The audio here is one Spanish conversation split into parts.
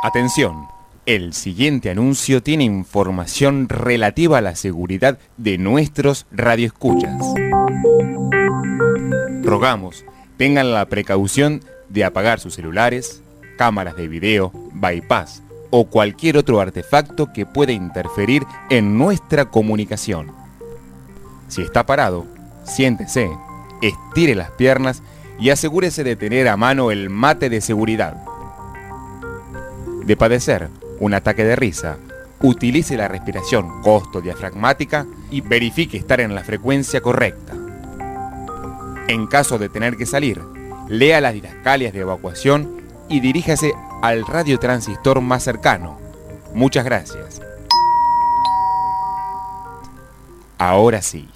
Atención, el siguiente anuncio tiene información relativa a la seguridad de nuestros radioescuchas. Rogamos tengan la precaución de apagar sus celulares, cámaras de video, bypass o cualquier otro artefacto que pueda interferir en nuestra comunicación. Si está parado, siéntese, estire las piernas y asegúrese de tener a mano el mate de seguridad. De padecer un ataque de risa, utilice la respiración costo-diafragmática y verifique estar en la frecuencia correcta. En caso de tener que salir, lea las didascalias de evacuación y diríjase al radiotransistor más cercano. Muchas gracias. Ahora sí,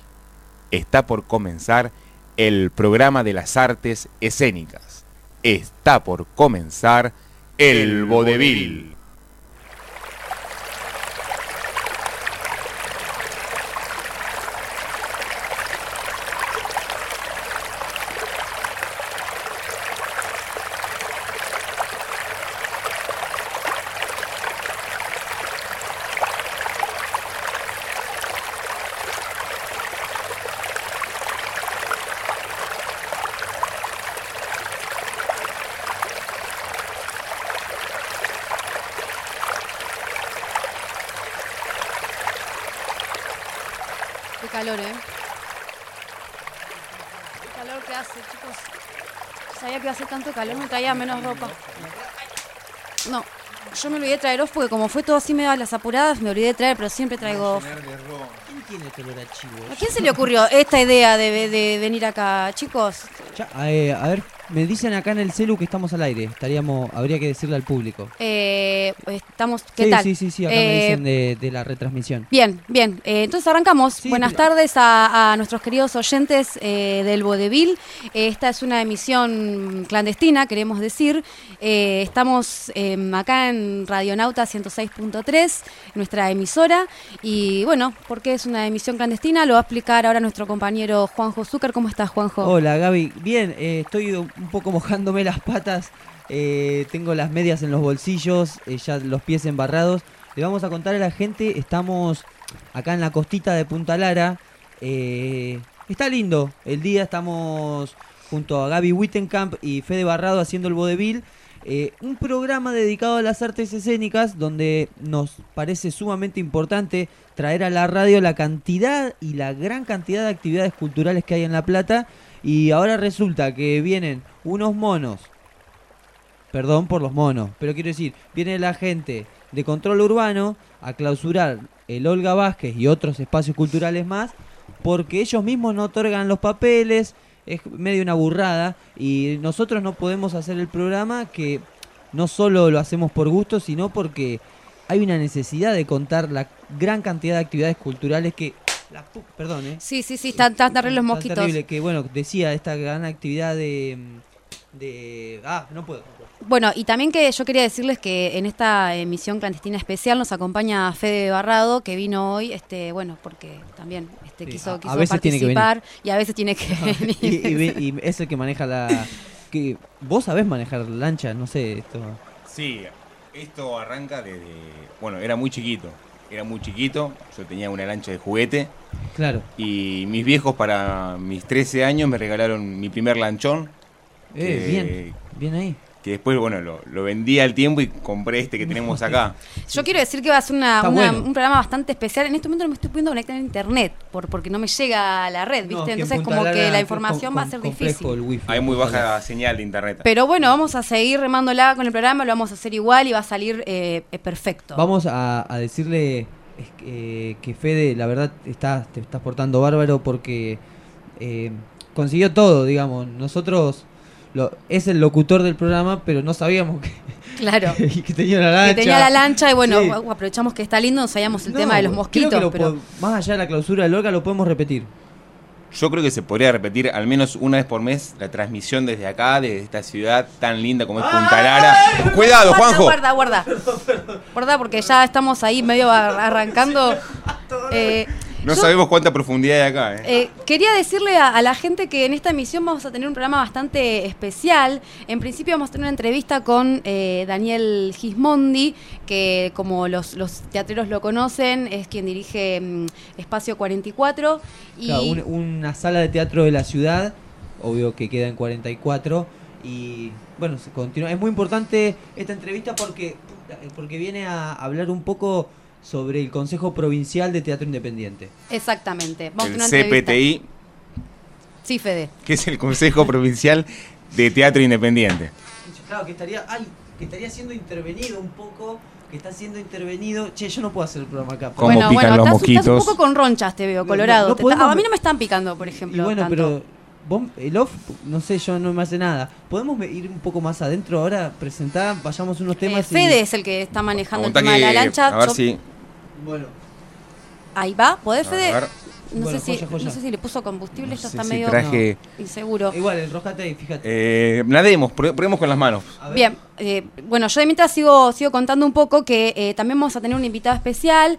está por comenzar el programa de las artes escénicas. Está por comenzar el vodevil. Qué calor, ¿eh? Qué calor que hace, chicos. Sabía que iba a hacer tanto me menos ropa. No, yo me olvidé de traer off porque como fue todo así medio a las apuradas, me olvidé de traer, pero siempre traigo off. ¿Quién tiene olor a chivo? ¿A quién se le ocurrió esta idea de, de venir acá, chicos? Ya, eh, a ver, me dicen acá en el celu que estamos al aire. Estaríamos, habría que decirle al público. Eh, estamos, ¿qué sí, tal? sí, sí, sí, acá me Eh, dicen de, de la retransmisión. Bien, bien. Eh, entonces arrancamos. Sí, Buenas tardes a, a nuestros queridos oyentes eh, del Vodevil. Esta es una emisión clandestina, queremos decir. Estamos eh, acá en Radionauta 106.3, nuestra emisora. Y bueno, ¿por qué es una emisión clandestina? Lo va a explicar ahora nuestro compañero Juanjo Zúcar. ¿Cómo estás, Juanjo? Hola Gaby, bien, eh, estoy un poco mojándome las patas. eh, tengo las medias en los bolsillos, eh, ya los pies embarrados. Le vamos a contar a la gente, estamos acá en la costita de Punta Lara. eh, está lindo el día, estamos junto a Gaby Wittenkamp y Fede Barrado haciendo el vodevil. un programa dedicado a las artes escénicas donde nos parece sumamente importante traer a la radio la cantidad y la gran cantidad de actividades culturales que hay en La Plata. Y ahora resulta que vienen unos monos, perdón por los monos, pero quiero decir, viene la gente de control urbano a clausurar el Olga Vázquez y otros espacios culturales más porque ellos mismos no otorgan los papeles, es medio una burrada y nosotros no podemos hacer el programa que no solo lo hacemos por gusto, sino porque hay una necesidad de contar la gran cantidad de actividades culturales que... La perdón, ¿eh? Sí, sí, sí, están tan terribles los Tan mosquitos. terrible que, bueno, decía esta gran actividad de... de ah, no puedo. no puedo. Bueno, y también que yo quería decirles que en esta emisión clandestina especial nos acompaña Fede Barrado, que vino hoy, este, bueno, porque también este, Sí, quiso, a- a quiso veces tiene que participar y a veces tiene que venir. y, y es el que maneja la... Que, ¿Vos sabés manejar lancha? No sé, esto... Sí, esto arranca desde... Bueno, era muy chiquito. Era muy chiquito, yo tenía una lancha de juguete Claro. y mis viejos para mis 13 años me regalaron mi primer lanchón. Eh, que- bien, bien ahí. Que después, bueno, lo, lo vendí al tiempo y compré este que tenemos acá. Yo quiero decir que va a ser una- Está una- bueno. un programa bastante especial. En este momento no me estoy pudiendo conectar a internet por, porque no me llega a la red, ¿viste? No, Entonces como que la información con- va a ser difícil. el wifi. Hay muy baja señal de internet. Pero bueno, vamos a seguir remándola con el programa, lo vamos a hacer igual y va a salir eh, eh, perfecto. Vamos a, a decirle eh, que Fede, la verdad, está, te estás portando bárbaro porque eh, consiguió todo, digamos. Nosotros lo, es el locutor del programa, pero no sabíamos que, Claro. que tenía la lancha. Que tenía la lancha y bueno, Sí. aprovechamos que está lindo, no sabíamos el No, tema de los creo mosquitos. que lo pero... más allá de la clausura del Olga lo podemos repetir. Yo creo que se podría repetir al menos una vez por mes la transmisión desde acá, desde esta ciudad tan linda como es Punta Lara. ¡Cuidado, Guarda, Juanjo! Guarda, guarda. Guarda, porque ya estamos ahí medio ar- arrancando. Eh, No Yo- sabemos cuánta profundidad hay acá, ¿eh? Eh, quería decirle a, a la gente que en esta emisión vamos a tener un programa bastante especial. En principio vamos a tener una entrevista con eh, Daniel Gismondi, que como los, los teatreros lo conocen, es quien dirige mm, Espacio 44. Y Claro, un- una sala de teatro de la ciudad, obvio que queda en 44. Y bueno, se continúa. Es muy importante esta entrevista porque, porque viene a hablar un poco sobre el Consejo Provincial de Teatro Independiente. exactamente. Vamos a El entrevista. CPTI, Sí, Fede. que es el Consejo Provincial de Teatro Independiente. Claro, que estaría, ay, que estaría siendo intervenido un poco, que está siendo intervenido. Che, yo no puedo hacer el programa acá. ¿Cómo bueno, pican bueno, los estás, estás un mosquitos? poco con ronchas, te veo, No, colorado. no Te podemos está- a mí no me están picando, por Y ejemplo. bueno, tanto. pero vos, el off, no sé, yo no me hace nada. ¿Podemos ir un poco más adentro ahora? Presentar, vayamos unos Eh, temas. y- Fede es el que está manejando el tema de la lancha. A ver Yo- si... Bueno, Ahí va, ¿podés, A Fede? ver. No, Bueno, sé si, joya, joya. no sé si le puso combustible, No esto sé está si medio traje... inseguro. igual, enroscate ahí, fíjate. Eh, nademos, probemos con las manos. Bien, eh, bueno, yo de mientras sigo, sigo contando un poco que eh, también vamos a tener un invitado especial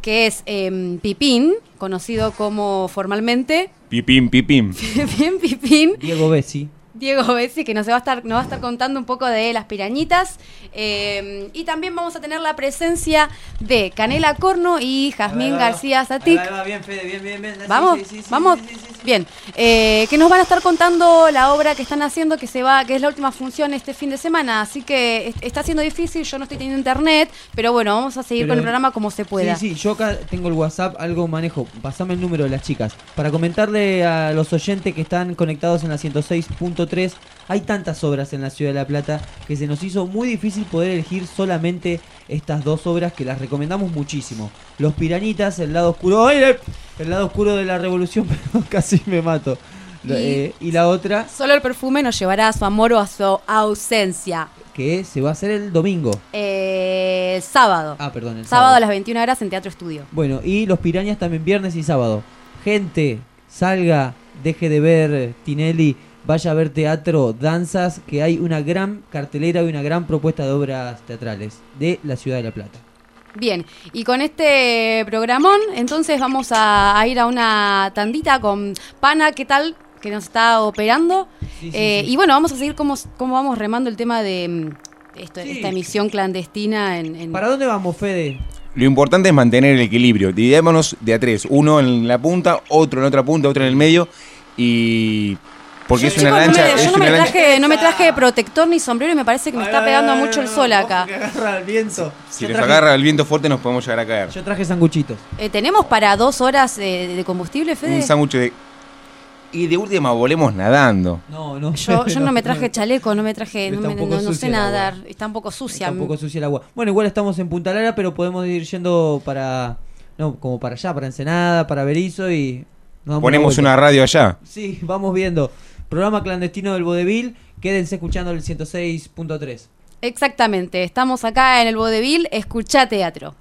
que es eh, Pipín, conocido como formalmente Pipín, pipín. bien Pipín, Diego Bessi. Diego Bessi, que nos va a estar, nos va a estar contando un poco de las pirañitas. Eh, y también vamos a tener la presencia de Canela Corno y Jazmín. García Satic. Bien, Fede, bien, bien, bien. Vamos, sí, sí, sí, vamos. sí, sí, sí, sí. Bien, eh, que nos van a estar contando la obra que están haciendo, que se va, que es la última función este fin de semana. Así que es- está siendo difícil, yo no estoy teniendo internet, pero bueno, vamos a seguir Pero- con el programa como se pueda. Sí, sí, yo acá tengo el WhatsApp, algo manejo. Pasame el número de las chicas. Para comentarle a los oyentes que están conectados en la 106.3, hay tantas obras en la ciudad de La Plata que se nos hizo muy difícil poder elegir solamente estas dos obras que las recomendamos muchísimo. Los Piranitas, el lado oscuro. ¡Ay! El lado oscuro de la revolución, pero casi me mato. Y- eh, y la otra, Solo el perfume nos llevará a su amor o a su ausencia. que se va a hacer el domingo. Eh, el sábado. Ah, perdón, el sábado a las 21 horas en Teatro Estudio. Bueno, y los pirañas también viernes y sábado. Gente, salga, deje de ver Tinelli, vaya a ver teatro, danzas, que hay una gran cartelera y una gran propuesta de obras teatrales de la ciudad de La Plata. Bien, y con este programón, entonces vamos a, a ir a una tandita con Pana, ¿qué tal? Que nos está operando. Sí, sí, Eh, sí. Y bueno, vamos a seguir cómo, cómo vamos remando el tema de mm, esto- Sí. esta emisión clandestina en... en- ¿Para dónde vamos, Fede? Lo importante es mantener el equilibrio. Dividémonos de a tres. Uno en la punta, otro en otra punta, otro en el medio. Y... Porque Yo, es una chicos, no lancha... me- yo no una me, lancha- traje, no me traje protector ni sombrero y me parece que me está pegando mucho el sol acá. Que agarra el viento. Si nos agarra el viento fuerte nos podemos llegar a caer. Yo traje sanguchitos. Eh, ¿Tenemos para dos horas eh, de combustible, Fede? Un sándwich de... Y de última volemos nadando. No, no. Yo, yo no me traje chaleco, no me traje, no, me- sé nadar, está un poco sucia. Está un poco sucia el agua. Bueno, igual estamos en Punta Lara, pero podemos ir yendo para. No, como para allá, para Ensenada, para Berizo y. nos damos Ponemos una radio allá. Sí, vamos viendo. Programa clandestino del Vodevil. Quédense escuchando el 106.3. Exactamente, estamos acá en el Vodevil, escucha teatro.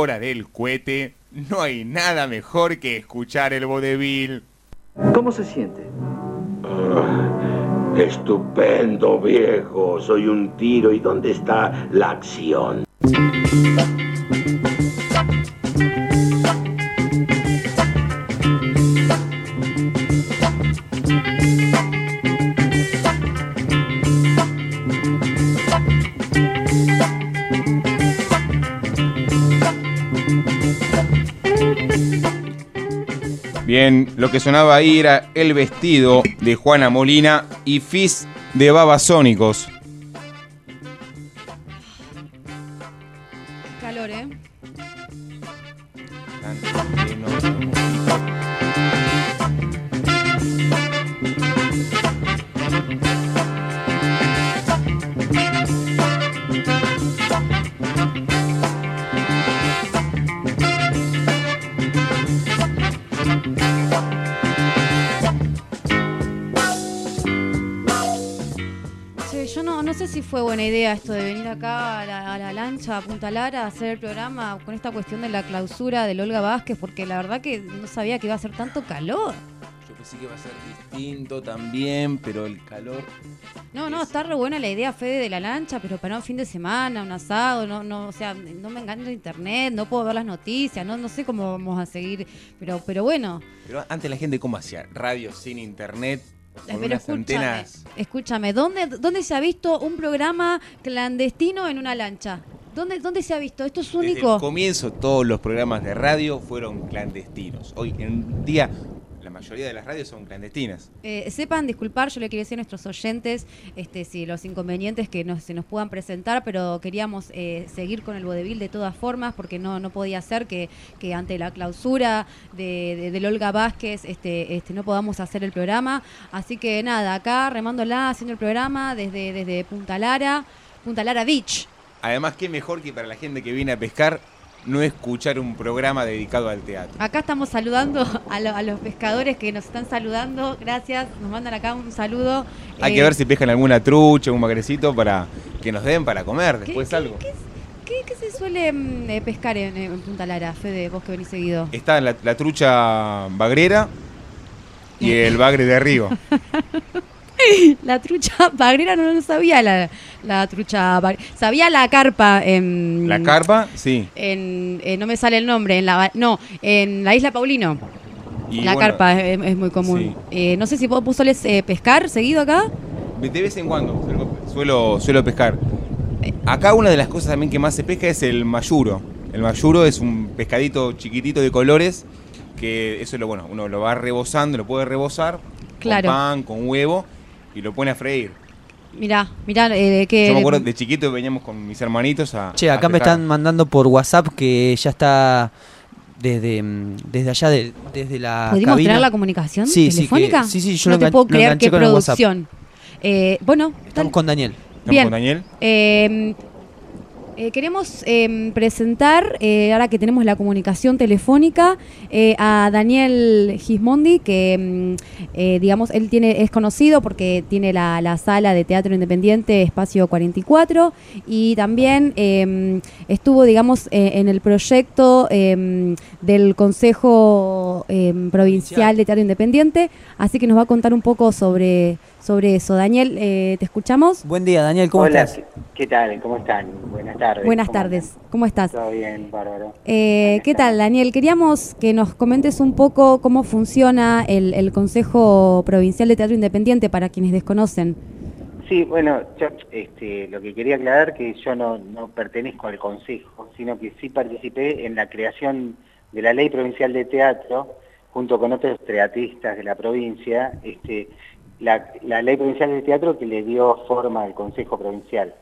Hora del cohete, no hay nada mejor que escuchar el vodevil. ¿Cómo se siente? Ah, estupendo, viejo. Soy un tiro. ¿Y dónde está la acción? Bien, lo que sonaba ahí era El vestido de Juana Molina y Fizz de Babasónicos. Fue buena idea esto de venir acá a la, a la lancha, a Punta Lara, a hacer el programa con esta cuestión de la clausura del Olga Vázquez, porque la verdad que no sabía que iba a hacer tanto calor. Yo pensé que iba a ser distinto también, pero el calor. No, no, está re buena la idea, Fede, de la lancha, pero para un fin de semana, un asado, no, no, o sea, no me engaño de internet, no puedo ver las noticias, no, no sé cómo vamos a seguir, pero, pero bueno. Pero antes la gente, ¿cómo hacía? Radio sin internet, con Pero unas escúchame, antenas. escúchame, ¿dónde, ¿dónde se ha visto un programa clandestino en una lancha? ¿Dónde, dónde se ha visto? Esto es Desde único. el comienzo, todos los programas de radio fueron clandestinos. Hoy en día, la mayoría de las radios son clandestinas. Eh, sepan disculpar, yo le quería decir a nuestros oyentes este, si los inconvenientes que nos, se nos puedan presentar, pero queríamos eh, seguir con el vodevil de todas formas, porque no, no podía ser que, que ante la clausura de, de- del Olga Vázquez este, este, no podamos hacer el programa. Así que nada, acá remándola, haciendo el programa desde, desde Punta Lara, Punta Lara Beach. Además, qué mejor que para la gente que viene a pescar no escuchar un programa dedicado al teatro. Acá estamos saludando a, lo- a los pescadores que nos están saludando. Gracias, nos mandan acá un saludo. Hay Eh, que ver si pescan alguna trucha, un magrecito para que nos den para comer ¿qué- después qué- algo. ¿Qué, qué- qué se suele mm, eh, pescar en, en Punta Lara, Fede, vos que venís seguido? Está la, la trucha bagrera y el bagre de río. La trucha bagrera no lo sabía, la, la trucha Sabía la carpa en... La carpa, sí. En, eh, no me sale el nombre, en la, no, en la isla Paulino. Y la bueno, carpa es, es muy común. sí. Eh, no sé si vos, solés eh, pescar seguido acá. De vez en cuando suelo, suelo pescar. Acá una de las cosas también que más se pesca es el mayuro. El mayuro es un pescadito chiquitito de colores que eso es lo bueno, uno lo va rebozando, lo puede rebozar Claro. con pan, con huevo y lo pone a freír. Mirá, mirá, eh, de que... Yo me acuerdo de chiquito veníamos con mis hermanitos a Che, a acá me están mandando por WhatsApp que ya está desde, mm, desde allá, de- desde la ¿Pudimos cabina. tener la comunicación Sí, sí, que- telefónica? sí, sí, yo no lo te puedo creer qué producción. Eh, bueno, Estamos dale. con Daniel. ¿Estamos Bien. con Daniel? Eh, eh, queremos eh, presentar, eh, ahora que tenemos la comunicación telefónica, eh, a Daniel Gismondi, que eh, digamos, él tiene, es conocido porque tiene la, la sala de teatro independiente Espacio 44 y también eh, estuvo, digamos, en el proyecto del Consejo Provincial. de Teatro Independiente, así que nos va a contar un poco sobre, sobre eso. Daniel, eh, ¿te escuchamos? Buen día, Daniel, ¿cómo Hola, estás? ¿qué, qué tal? ¿Cómo están? Buenas tardes. Buenas ¿Cómo tardes? ¿cómo estás? Todo bien, bárbaro. Eh, ¿Qué tal. Daniel? Queríamos que nos comentes un poco cómo funciona el, el Consejo Provincial de Teatro Independiente para quienes desconocen. Sí, bueno, yo este, lo que quería aclarar que yo no, no pertenezco al Consejo, sino que sí participé en la creación de la Ley Provincial de Teatro, junto con otros teatristas de la provincia, este, la, Ley Provincial de Teatro que le dio forma al Consejo Provincial.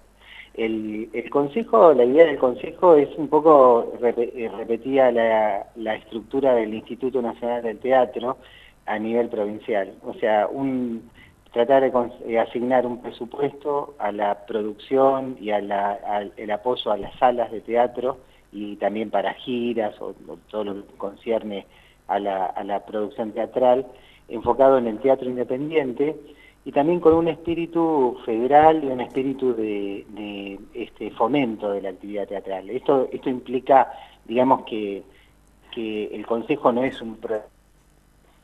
El, el Consejo, la idea del Consejo es un poco, eh, repetía la, la estructura del Instituto Nacional del Teatro a nivel provincial. O sea, un, tratar de eh, asignar un presupuesto a la producción y a al el apoyo a las salas de teatro y también para giras o, o todo lo que concierne a la, a la producción teatral, enfocado en el teatro independiente y también con un espíritu federal y un espíritu de, este, fomento de la actividad teatral. Esto, implica, digamos, que, que el Consejo no es un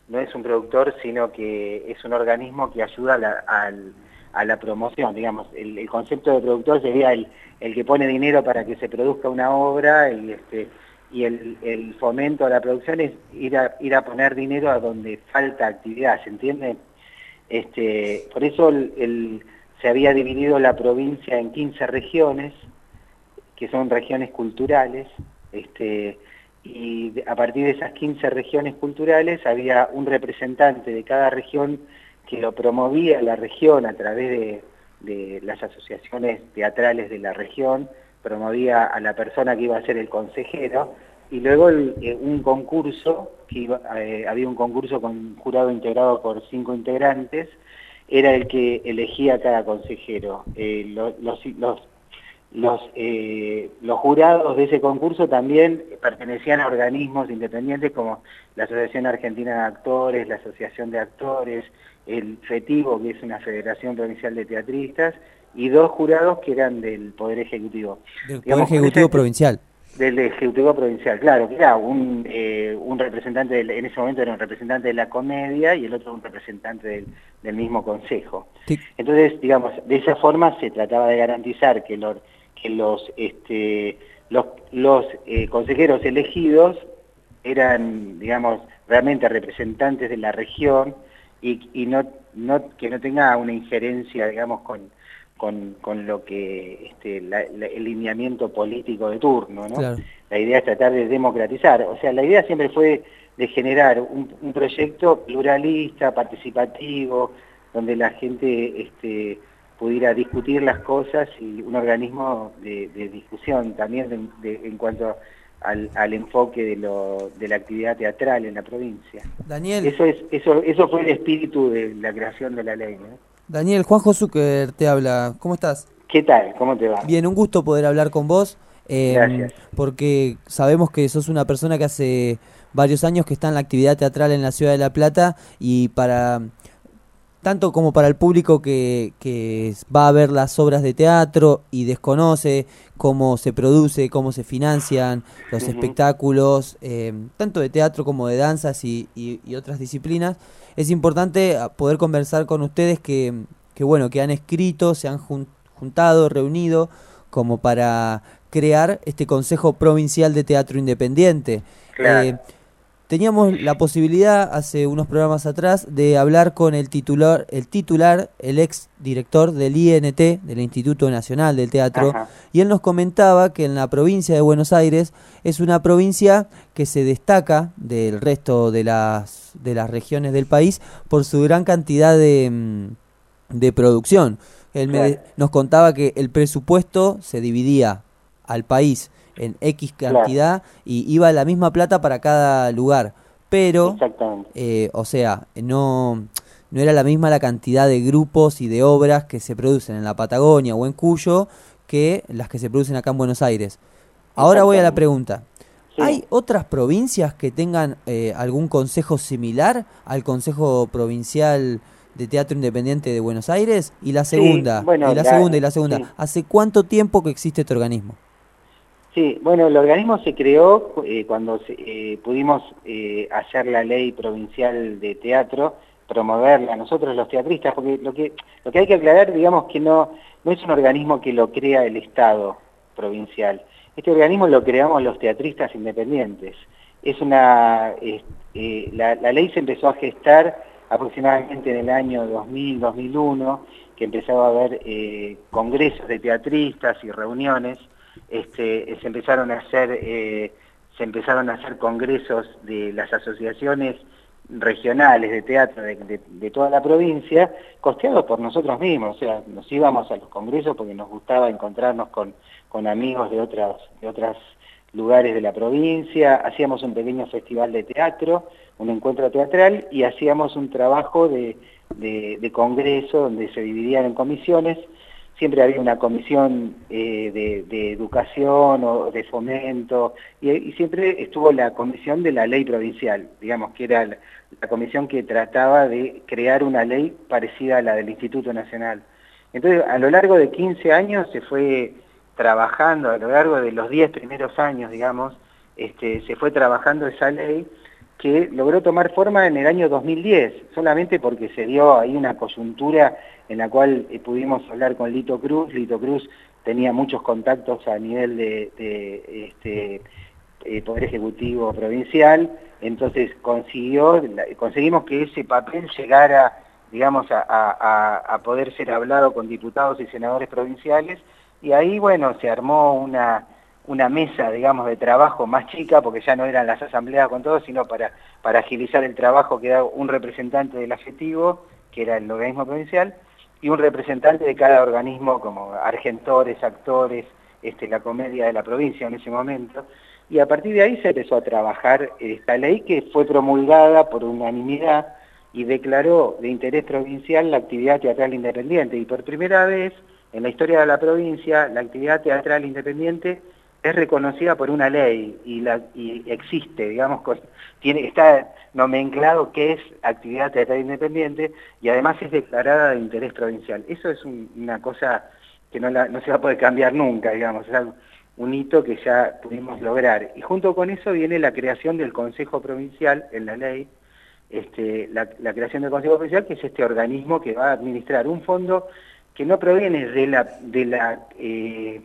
no es un productor, sino que es un organismo que ayuda a la, promoción, digamos. El, concepto de productor sería el, el, que pone dinero para que se produzca una obra y, este, y el, fomento a la producción es ir a, ir a poner dinero a donde falta actividad, ¿se entiende? Este, por eso se había dividido la provincia en 15 regiones, que son regiones culturales, este, y a partir de esas 15 regiones culturales había un representante de cada región que lo promovía la región a través de, las asociaciones teatrales de la región, promovía a la persona que iba a ser el consejero, y luego eh, un concurso, que eh, había un concurso con un jurado integrado por cinco integrantes, era el que elegía a cada consejero. Eh, los, los los, los jurados de ese concurso también pertenecían a organismos independientes como la Asociación Argentina de Actores, la Asociación de Actores, el FETIVO, que es una Federación Provincial de Teatristas, y dos jurados que eran del Poder Ejecutivo. Del Poder Ejecutivo Provincial. Del Ejecutivo Provincial, claro, que era un, eh, un representante, en ese momento era un representante de la comedia y el otro un representante del, del mismo consejo. Entonces, digamos, de esa forma se trataba de garantizar que los que los, este, los, los eh, consejeros elegidos eran, digamos, realmente representantes de la región y, y no, no, que no tenga una injerencia, digamos, con, con, con lo que este, el lineamiento político de turno, ¿no? La idea es tratar de democratizar, o sea, la idea siempre fue de generar un, un proyecto pluralista, participativo, donde la gente este, pudiera discutir las cosas y un organismo de, discusión también en cuanto al, enfoque de, lo, de, la actividad teatral en la provincia. Daniel. Eso, es, eso, eso fue el espíritu de la creación de la ley. Daniel, Juan Josuker te habla. ¿Cómo estás? ¿Qué tal? ¿Cómo te va? Bien, un gusto poder hablar con vos. Eh, Gracias. Porque sabemos que sos una persona que hace varios años que está en la actividad teatral en la ciudad de La Plata y para tanto como para el público que, va a ver las obras de teatro y desconoce cómo se produce, cómo se financian los espectáculos, eh, tanto de teatro como de danzas y, otras disciplinas, es importante ah, poder conversar con ustedes que, bueno, que han escrito, se han juntado, reunido, como para crear este Consejo Provincial de Teatro Independiente. Eh, Teníamos la posibilidad hace unos programas atrás de hablar con el titular, el titular, el ex director del INT, del Instituto Nacional del Teatro, y él nos comentaba que en la provincia de Buenos Aires es una provincia que se destaca del resto de las, de las regiones del país por su gran cantidad de, mm, de producción. Él nos contaba que el presupuesto se dividía al país en X cantidad y iba la misma plata para cada lugar. Pero, eh, o sea, no, no era la misma la cantidad de grupos y de obras que se producen en la Patagonia o en Cuyo que las que se producen acá en Buenos Aires. Ahora voy a la pregunta. ¿Hay otras provincias que tengan eh, algún consejo similar al Consejo Provincial de Teatro Independiente de Buenos Aires? Y la segunda, y la, segunda y la segunda. ¿Hace cuánto tiempo que existe este organismo? Sí, bueno, el organismo se creó eh, cuando eh, pudimos eh, hacer la ley provincial de teatro, promoverla nosotros los teatristas, porque lo que, hay que aclarar, digamos que no, no es un organismo que lo crea el Estado provincial. Este organismo lo creamos los teatristas independientes. Es una, la, la ley se empezó a gestar aproximadamente en el año 2000-2001, que empezaba a haber congresos de teatristas y reuniones, este, se empezaron a hacer eh, se empezaron a hacer congresos de las asociaciones regionales de teatro de, toda la provincia, costeados por nosotros mismos, o sea, nos íbamos a los congresos porque nos gustaba encontrarnos con, con amigos de otras, de otros lugares de la provincia, hacíamos un pequeño festival de teatro, un encuentro teatral y hacíamos un trabajo de, de congreso donde se dividían en comisiones siempre había una comisión eh, de, educación o de fomento, y, siempre estuvo la comisión de la ley provincial, digamos que era la, comisión que trataba de crear una ley parecida a la del Instituto Nacional. Entonces, a lo largo de 15 años se fue trabajando, a lo largo de los 10 primeros años, digamos, este, se fue trabajando esa ley que logró tomar forma en el año 2010, solamente porque se dio ahí una coyuntura en la cual eh, pudimos hablar con Lito Cruz. Lito Cruz tenía muchos contactos a nivel de, este, eh, Poder Ejecutivo Provincial, entonces consiguió, conseguimos que ese papel llegara digamos, a, poder ser hablado con diputados y senadores provinciales, y ahí, bueno, se armó una, una mesa, digamos, de trabajo más chica, porque ya no eran las asambleas con todos, sino para, para agilizar el trabajo que da un representante del afectivo, que era el organismo provincial, y un representante de cada organismo, como argentores, actores, este, la comedia de la provincia en ese momento. Y a partir de ahí se empezó a trabajar esta ley que fue promulgada por unanimidad y declaró de interés provincial la actividad teatral independiente. Y por primera vez en la historia de la provincia, la actividad teatral independiente es reconocida por una ley y, existe, digamos, tiene, está nomenclado que es actividad teatral independiente y además es declarada de interés provincial. Eso es una cosa que no, se va a poder cambiar nunca, digamos, es un hito que ya pudimos lograr. Y junto con eso viene la creación del Consejo Provincial en la ley, este, la, creación del Consejo Provincial, que es este organismo que va a administrar un fondo que no proviene de la, de la eh,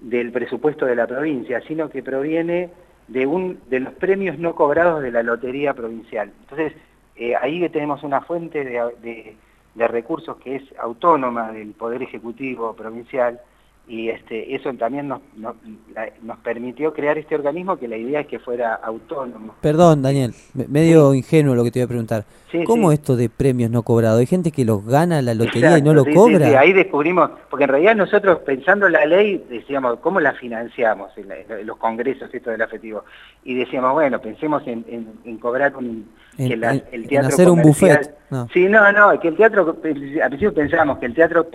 del presupuesto de la provincia, sino que proviene de, un, de los premios no cobrados de la lotería provincial. Entonces, eh, ahí tenemos una fuente de, de recursos que es autónoma del Poder Ejecutivo Provincial, y este, eso también nos, nos, permitió crear este organismo que la idea es que fuera autónomo. Perdón, Daniel, medio ingenuo lo que te voy a preguntar. ¿Cómo esto de premios no cobrados? ¿Hay gente que los gana la lotería y no lo cobra? ahí descubrimos, porque en realidad nosotros pensando la ley decíamos, ¿cómo la financiamos? En, los congresos esto del afectivo. Y decíamos, bueno, pensemos en, cobrar un... Que el teatro hacer un buffet. Sí, no, no, que el teatro, al principio pensamos que el teatro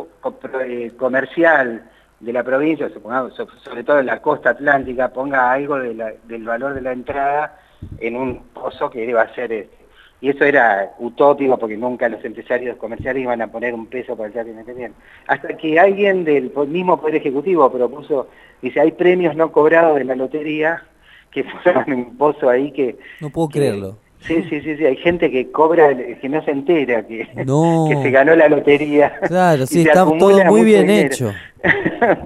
eh, comercial de la provincia, sobre todo en la costa atlántica, ponga algo del valor de la entrada en un pozo que iba a ser este. Y eso era utópico porque nunca los empresarios comerciales iban a poner un peso para el teatro independiente. Hasta que alguien del mismo Poder Ejecutivo propuso, dice, hay premios no cobrados de la lotería que pusieron un pozo ahí que... No puedo creerlo. Sí, sí, sí, sí, hay gente que cobra, que no se entera, que, que se ganó la lotería. Claro, sí, está todo muy bien hecho.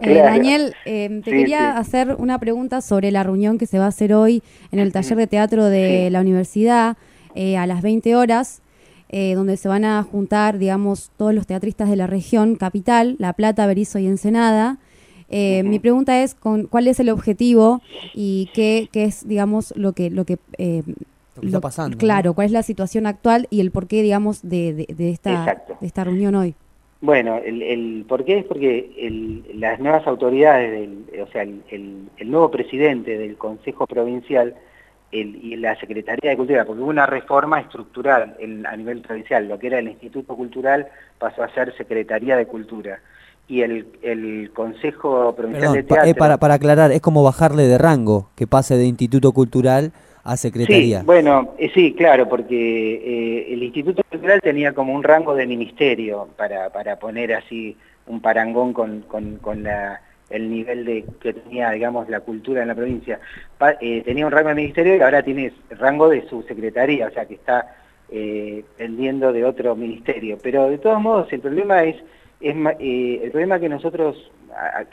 Eh, Daniel, eh, te quería hacer una pregunta sobre la reunión que se va a hacer hoy en el taller de teatro de la universidad eh, a las 20 horas, donde se van a juntar, digamos, todos los teatristas de la región capital, La Plata, Berizo y Ensenada. Mi pregunta es, con, ¿cuál es el objetivo y qué, qué es, digamos, lo que... Lo que está pasando. Claro, cuál es la situación actual y el porqué, digamos, de, de, esta, de esta reunión hoy. Bueno, el, el porqué es porque el, las nuevas autoridades, del, o sea, el, el, nuevo presidente del Consejo Provincial y la Secretaría de Cultura, porque hubo una reforma estructural a nivel provincial, lo que era el Instituto Cultural pasó a ser Secretaría de Cultura. Y el, el Consejo Provincial de Teatro... para, para aclarar, es como bajarle de rango, que pase de Instituto Cultural a Secretaría. Sí, bueno, eh, sí, claro, porque eh, el Instituto Cultural tenía como un rango de ministerio para, para poner así un parangón con, con, la, el nivel de que tenía, digamos, la cultura en la provincia. Eh, tenía un rango de ministerio y ahora tiene rango de subsecretaría, o sea que está pendiendo de otro ministerio. Pero de todos modos, el problema es, es el problema que nosotros,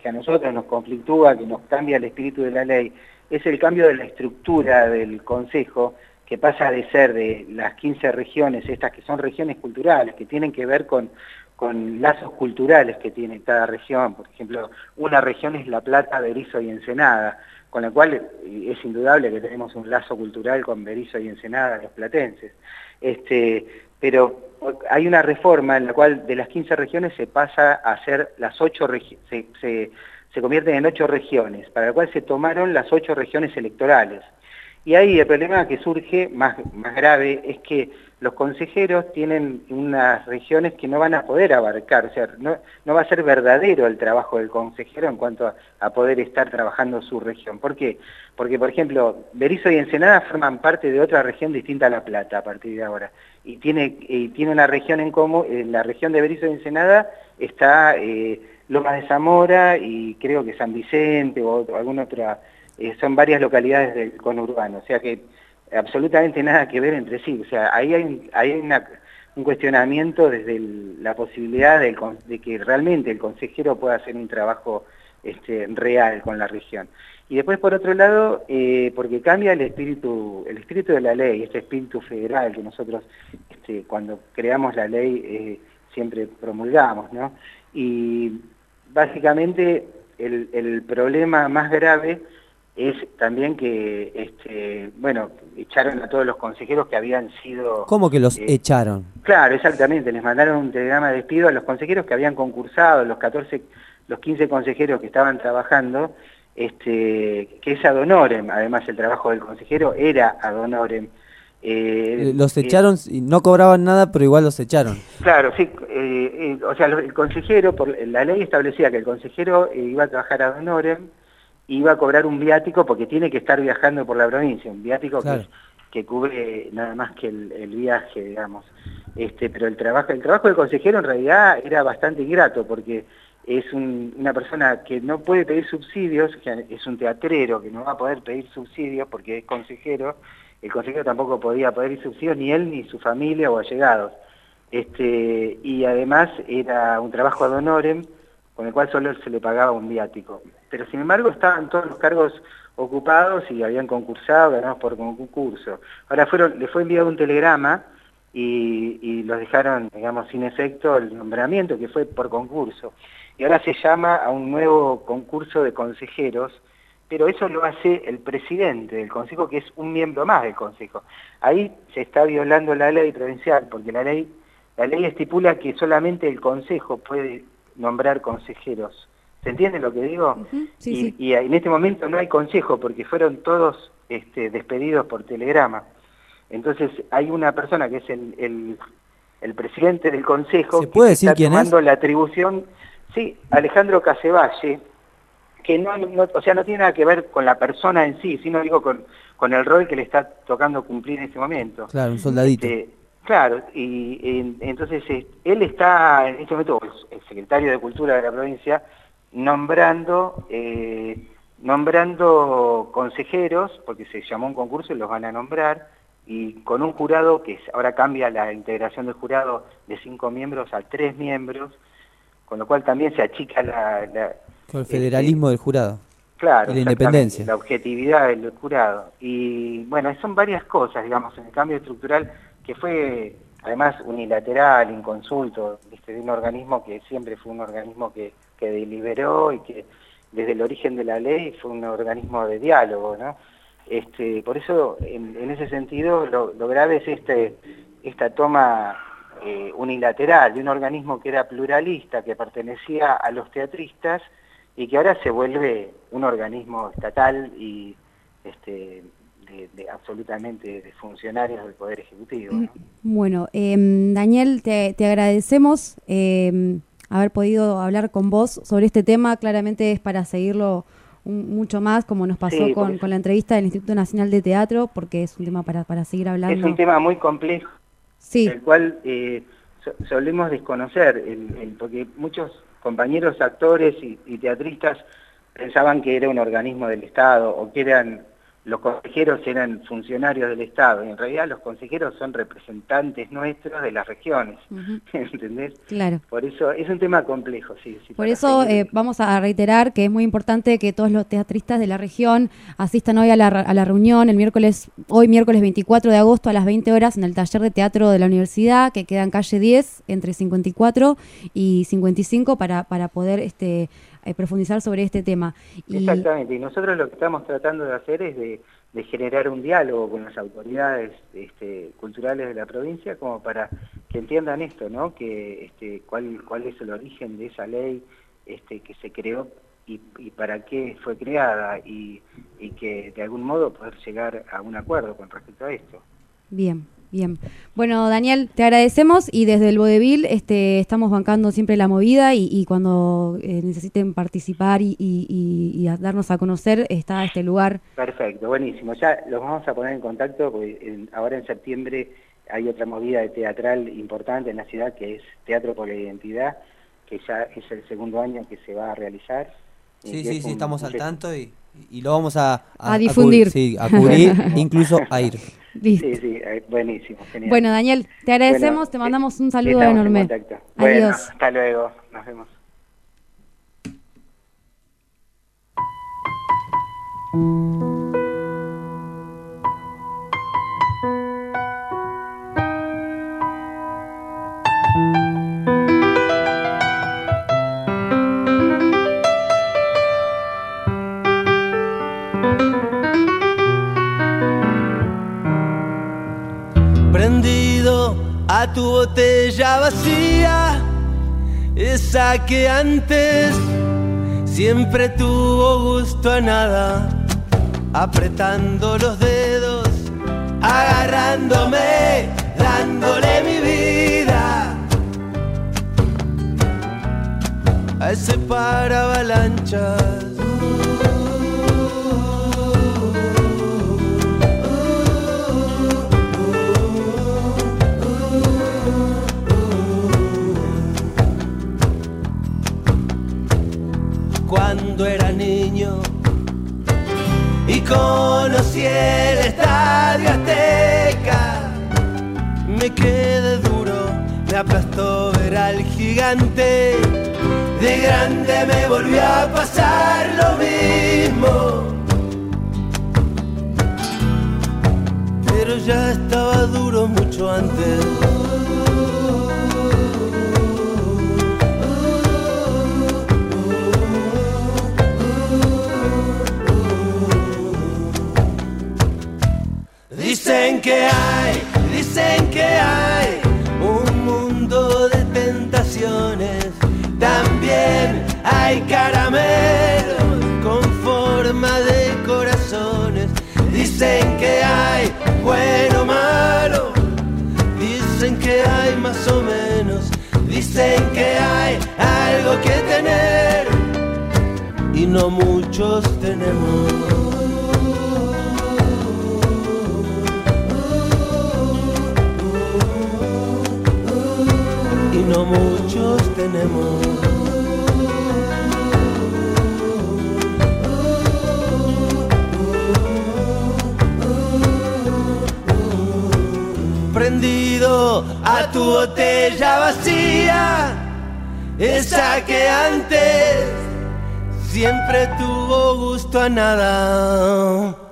que a nosotros nos conflictúa, que nos cambia el espíritu de la ley, es el cambio de la estructura del Consejo, que pasa de ser de las 15 regiones, estas que son regiones culturales, que tienen que ver con, con lazos culturales que tiene cada región. Por ejemplo, una región es La Plata, Berizo y Ensenada, con la cual eh, es indudable que tenemos un lazo cultural con Berizo y Ensenada, los platenses. Este, pero hay una reforma en la cual de las 15 regiones se pasa a ser las 8 regiones, se convierten en ocho regiones, para la cual se tomaron las ocho regiones electorales. Y ahí el problema que surge más, más grave es que los consejeros tienen unas regiones que no van a poder abarcar, o sea, no, no va a ser verdadero el trabajo del consejero en cuanto a, poder estar trabajando su región. ¿Por qué? Porque, por ejemplo, Berizo y Ensenada forman parte de otra región distinta a La Plata a partir de ahora. Y tiene, tiene una región en común, en la región de Berizo y Ensenada está eh, Loma de Zamora y creo que San Vicente o, alguna otra, eh, son varias localidades del conurbano, o sea que absolutamente nada que ver entre sí. O sea, ahí hay, hay un cuestionamiento desde la posibilidad de, que realmente el consejero pueda hacer un trabajo este, real con la región. Y después, por otro lado, eh, porque cambia el espíritu, el espíritu de la ley, este espíritu federal que nosotros este, cuando creamos la ley eh, siempre promulgamos, ¿no? Y básicamente el, el problema más grave es también que, este, bueno, echaron a todos los consejeros que habían sido... ¿Cómo que los eh, echaron? Claro, exactamente, les mandaron un telegrama de despido a los consejeros que habían concursado, los 14, los 15 consejeros que estaban trabajando, este, que es ad honorem, además el trabajo del consejero era ad honorem. Eh, los eh, echaron, y no cobraban nada, pero igual los echaron. Claro, sí, o sea, el consejero, por la ley establecía que el consejero iba a trabajar ad honorem, iba a cobrar un viático porque tiene que estar viajando por la provincia, un viático que, que, cubre nada más que el, viaje, digamos. Este, pero el trabajo, el trabajo del consejero en realidad era bastante ingrato porque es una persona que no puede pedir subsidios, que es un teatrero que no va a poder pedir subsidios porque es consejero, el consejero tampoco podía pedir subsidios ni él ni su familia o allegados. Este, y además era un trabajo ad honorem, con el cual solo se le pagaba un viático. Pero sin embargo estaban todos los cargos ocupados y habían concursado, ganamos por concurso. Ahora le fue enviado un telegrama y, los dejaron, digamos, sin efecto el nombramiento, que fue por concurso. Y ahora se llama a un nuevo concurso de consejeros, pero eso lo hace el presidente del consejo, que es un miembro más del consejo. Ahí se está violando la ley provincial, porque la ley, la ley estipula que solamente el consejo puede nombrar consejeros. ¿Se entiende lo que digo? y, en este momento no hay consejo porque fueron todos este, despedidos por telegrama. Entonces hay una persona que es el, el, presidente del consejo ¿Se puede que decir está quién tomando la atribución, sí, Alejandro Casevalle, que no, o sea, no tiene nada que ver con la persona en sí, sino digo con, con el rol que le está tocando cumplir en este momento. Claro, un soldadito. Este, Claro, y, entonces eh, él está en este momento, el secretario de Cultura de la provincia, nombrando, eh, nombrando consejeros, porque se llamó un concurso y los van a nombrar, y con un jurado que ahora cambia la integración del jurado de cinco miembros a tres miembros, con lo cual también se achica la... con el federalismo del jurado. Claro, y la independencia. La objetividad del jurado. Y bueno, son varias cosas, digamos, en el cambio estructural que fue además unilateral, inconsulto, de un organismo que siempre fue un organismo que, que deliberó y que desde el origen de la ley fue un organismo de diálogo, ¿no? Este, por eso, en, ese sentido, lo, grave es este, esta toma eh, unilateral de un organismo que era pluralista, que pertenecía a los teatristas y que ahora se vuelve un organismo estatal y este, de, absolutamente de funcionarios del Poder Ejecutivo. Mm, bueno, em, Daniel, te, agradecemos em, haber podido hablar con vos sobre este tema. Claramente es para seguirlo mucho más, como nos pasó con, la entrevista del Instituto Nacional de Teatro, porque es un tema para, para seguir hablando. Es un tema muy complejo, sí. el cual eh, solemos desconocer, el, porque muchos compañeros actores y teatristas pensaban que era un organismo del Estado o que eran los consejeros eran funcionarios del Estado, y en realidad los consejeros son representantes nuestros de las regiones, ¿entendés? Claro. Por eso es un tema complejo, sí. Por eso eh, vamos a reiterar que es muy importante que todos los teatristas de la región asistan hoy a la, a la reunión, el miércoles, hoy miércoles 24 de agosto a las 20 horas en el taller de teatro de la universidad, que queda en calle 10, entre 54 y 55, para, para poder este, eh, profundizar sobre este tema. Exactamente, y nosotros lo que estamos tratando de hacer es de, generar un diálogo con las autoridades este, culturales de la provincia como para que entiendan esto, ¿no? Que este, cuál, cuál es el origen de esa ley este, que se creó y, para qué fue creada y, y que de algún modo poder llegar a un acuerdo con respecto a esto. Bien. Bien. Bueno, Daniel, te agradecemos y desde el Vodevil este, estamos bancando siempre la movida y, cuando eh, necesiten participar y, y- darnos a conocer está este lugar. Perfecto, buenísimo. Ya los vamos a poner en contacto porque en- ahora en septiembre hay otra movida de teatral importante en la ciudad que es Teatro por la Identidad, que ya es el segundo año que se va a realizar. Sí, sí, sí, estamos al tanto y, y lo vamos a, A difundir. cubrir, sí, a cubrir, incluso a ir. Listo. Sí, sí, eh, buenísimo, genial. Bueno, Daniel, te agradecemos, Bueno, te eh, mandamos un saludo en enorme. Bueno, Adiós. hasta luego, nos vemos. Tu botella vacía, esa que antes siempre tuvo gusto a nada, apretando los dedos, agarrándome, dándole mi vida. A ese para avalanchas. Cuando era niño y conocí el estadio Azteca. Me quedé duro, me aplastó ver al gigante. De grande me volvió a pasar lo mismo. Pero ya estaba duro mucho antes. Dicen que hay, dicen que hay un mundo de tentaciones. También hay caramelos con forma de corazones. Dicen que hay bueno malo. Dicen que hay más o menos. Dicen que hay algo que tener. Y no muchos tenemos. No muchos tenemos. Prendido a tu botella vacía, esa que antes siempre tuvo gusto a nada.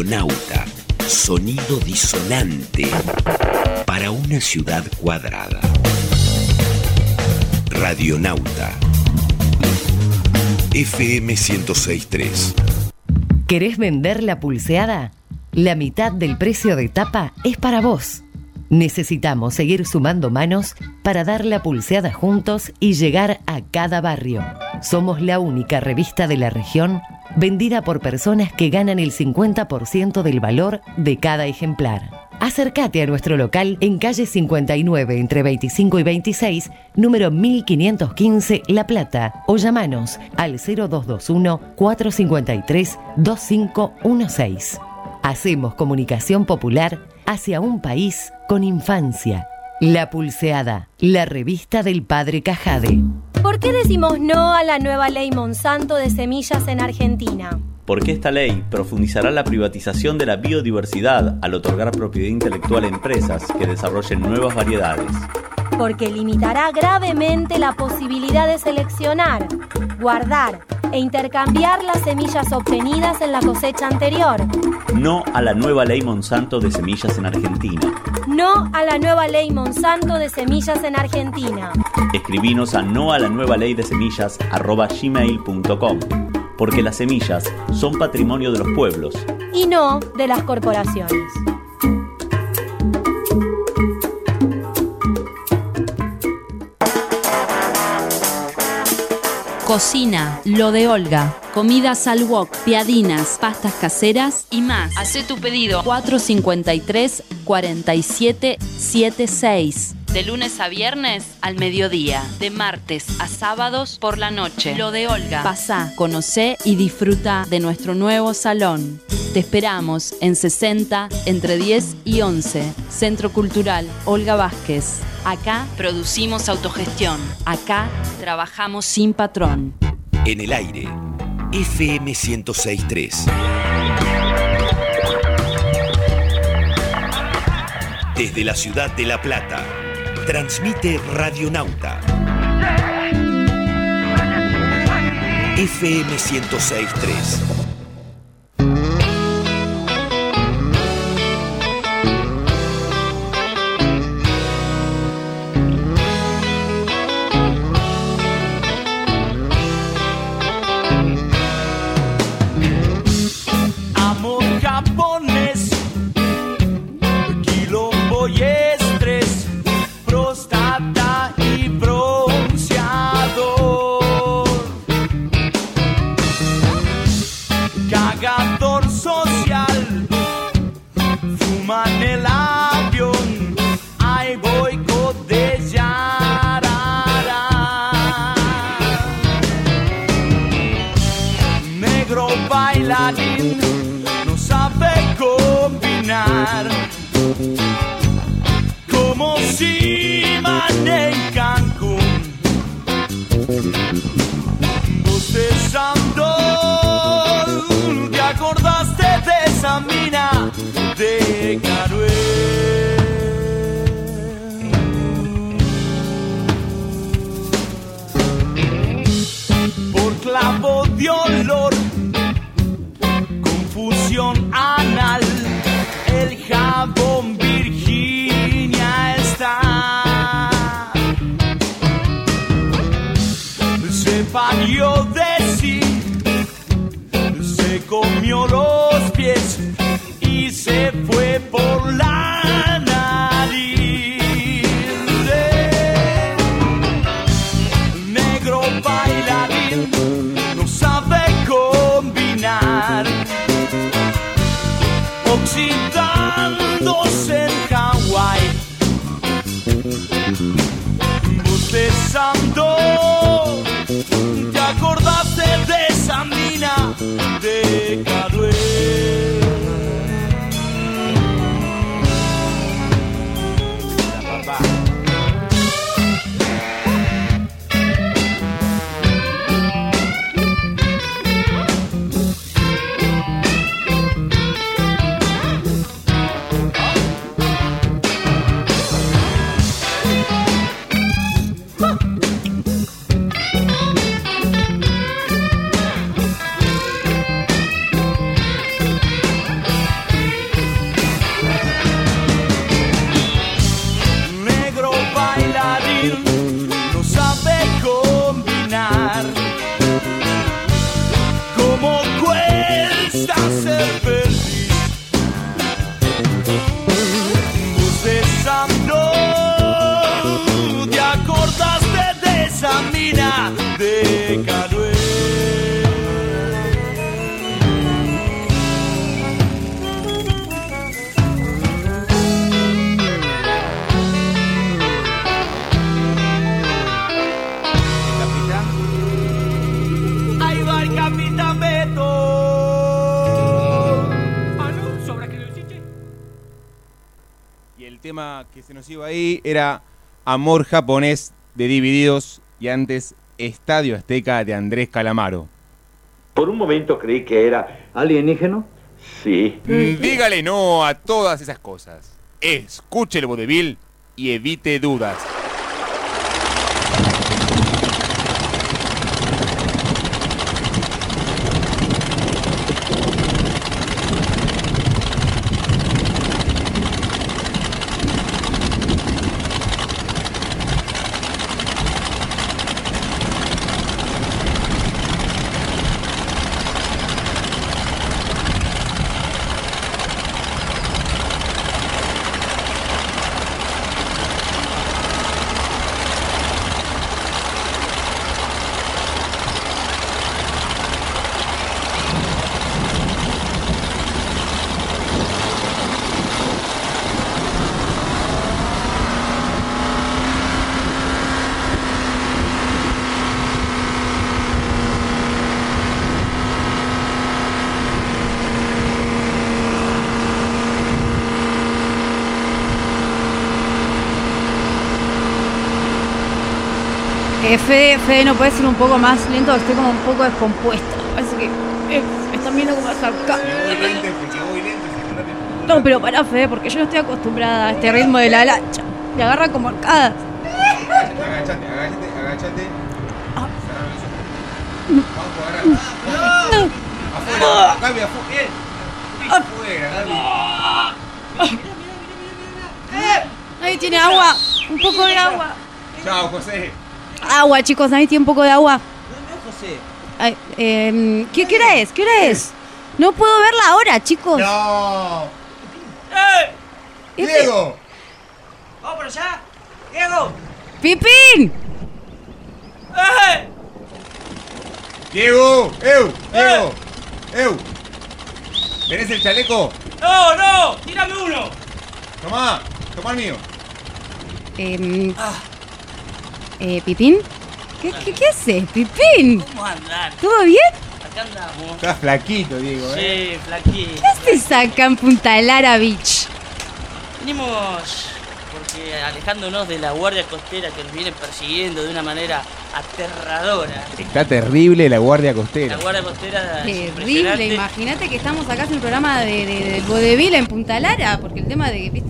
Radionauta, sonido disonante para una ciudad cuadrada. Radionauta, FM 1063. ¿Querés vender la pulseada? La mitad del precio de tapa es para vos. Necesitamos seguir sumando manos para dar la pulseada juntos y llegar a cada barrio. Somos la única revista de la región vendida por personas que ganan el 50% del valor de cada ejemplar. Acércate a nuestro local en calle 59 entre 25 y 26, número 1515 La Plata o llamanos al 0221 453 2516. Hacemos comunicación popular hacia un país con infancia. La Pulseada, la revista del padre Cajade. ¿Por qué decimos no a la nueva ley Monsanto de semillas en Argentina? Porque esta ley profundizará la privatización de la biodiversidad al otorgar propiedad intelectual a empresas que desarrollen nuevas variedades. Porque limitará gravemente la posibilidad de seleccionar, guardar e intercambiar las semillas obtenidas en la cosecha anterior. No a la nueva ley Monsanto de semillas en Argentina. No a la nueva ley Monsanto de semillas en Argentina. Escribinos a no a la nueva ley de semillas gmail.com porque las semillas son patrimonio de los pueblos. Y no de las corporaciones. Cocina, lo de Olga. Comidas al wok, piadinas, pastas caseras y más. Hacé tu pedido 453 4776. De lunes a viernes al mediodía. De martes a sábados por la noche. Lo de Olga. Pasá, conocé y disfruta de nuestro nuevo salón. Te esperamos en 60 entre 10 y 11. Centro Cultural Olga Vázquez. Acá producimos autogestión. Acá trabajamos sin patrón. En el aire, FM 1063. Desde la ciudad de La Plata, transmite Radionauta. FM 1063. Era Amor japonés de Divididos y antes Estadio Azteca de Andrés Calamaro. Por un momento creí que era alienígeno. Sí. Mm, Dígale no a todas esas cosas. Escuche el vodevil y evite dudas. Eh, Fede, ¿no puede ser un poco más lento? Estoy como un poco descompuesta. Parece que eh, me están viendo como acá. No, pero pará, Fede, porque yo no estoy acostumbrada a este ritmo de la lancha. Me agarra como arcadas. Agachate, agachate, agachate. Ojos. Vamos a agarrar. Afuera, Gaby, afuera. Afuera, Gaby. Ahí tiene agua. Un poco de agua. Chao, José. Agua, chicos, ahí tiene un poco de agua. José. Ay, em, ¿qué, ¿Qué hora es? ¿Qué hora es? No puedo ver la hora, chicos. No. Este- Diego. ¡Vamos por allá! ¡Diego! ¡Pipín! Diego, Eu, Diego, Eu. ¿Tenés el chaleco? ¡No, no! ¡Tírame uno! Tomá, tomá el mío. Em, eh, ¿Pipín? ¿Qué, qué, qué haces, Pipín? ¿Cómo andan? ¿Todo bien? Acá andamos. Estás flaquito, Diego, eh. Sí, flaquito. ¿Qué haces acá en Punta Lara Beach? Venimos porque alejándonos de la guardia costera que nos viene persiguiendo de una manera aterradora. Está terrible la guardia La costera. guardia costera Terrible, imagínate que estamos acá en el programa de, de, vodevil en Punta Lara, porque el tema de que...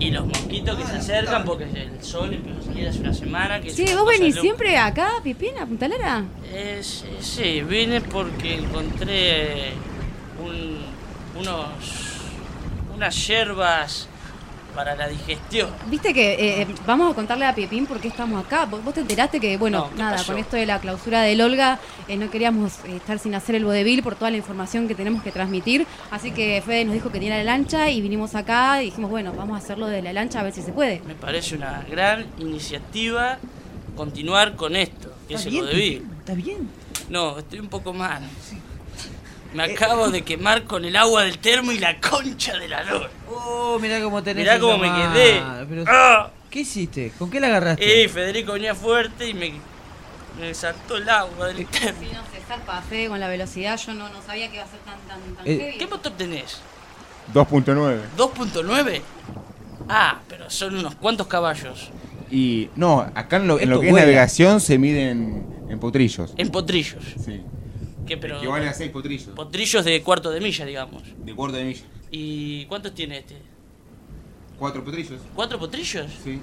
Y los mosquitos que se acercan porque el sol empezó a salir hace una semana. Que Sí, ¿vos venís siempre acá, Pipín, a Punta Lara? Eh, sí, sí, vine porque encontré un- unos, unas hierbas para la digestión. Viste que eh, eh, vamos a contarle a Pipín por qué estamos acá. Vos te enteraste que, bueno, No, ¿qué nada, pasó? con esto de la clausura del Olga, eh, no queríamos estar sin hacer el vodevil por toda la información que tenemos que transmitir. Así que Fede nos dijo que tiene la lancha y vinimos acá y dijimos, bueno, vamos a hacerlo de la lancha a ver si se puede. Me parece una gran iniciativa continuar con esto, que es ¿Está el vodevil. ¿Está bien? No, estoy un poco mal. Me acabo de quemar con el agua del termo y la concha de la lora. Oh, mirá cómo tenés Mirá cómo me quedé. Pero- Ah. ¿Qué hiciste? ¿Con qué la agarraste? Eh, Federico venía fuerte y me, me saltó el agua del termo. Sí, no se zarpa Fede con la velocidad, yo no, no sabía que iba a ser tan, tan, tan Eh, heavy. ¿Qué motor tenés? 2.9. ¿2.9? Ah, pero son unos cuantos caballos. Y no, acá en lo, en lo que es navegación se miden en potrillos. En potrillos. Sí. ¿Qué, pero Equivale a 6 potrillos. Potrillos de cuarto de milla, digamos. De cuarto de milla. ¿Y cuántos tiene este? 4 potrillos. ¿Cuatro potrillos? Sí.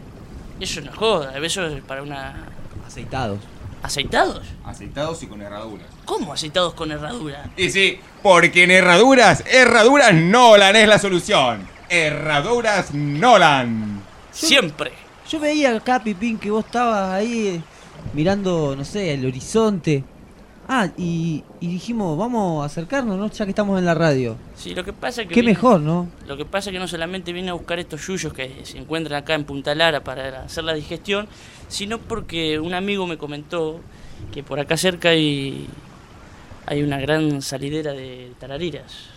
Eso no joda, eso es para una... Aceitados. ¿Aceitados? Aceitados y con herraduras. ¿Cómo aceitados con herradura? Y sí, porque en herraduras, herraduras Nolan es la solución. Herraduras Nolan. Siempre. Yo veía acá, Pipín, que vos estabas ahí mirando, no sé, el horizonte. Ah, y, y dijimos, vamos a acercarnos, ¿no? Ya que estamos en la radio. Sí, lo que pasa es que... Qué vine- mejor, ¿no? Lo que pasa es que no solamente vine a buscar estos yuyos que se encuentran acá en Punta Lara para hacer la digestión, sino porque un amigo me comentó que por acá cerca hay, hay una gran salidera de tarariras.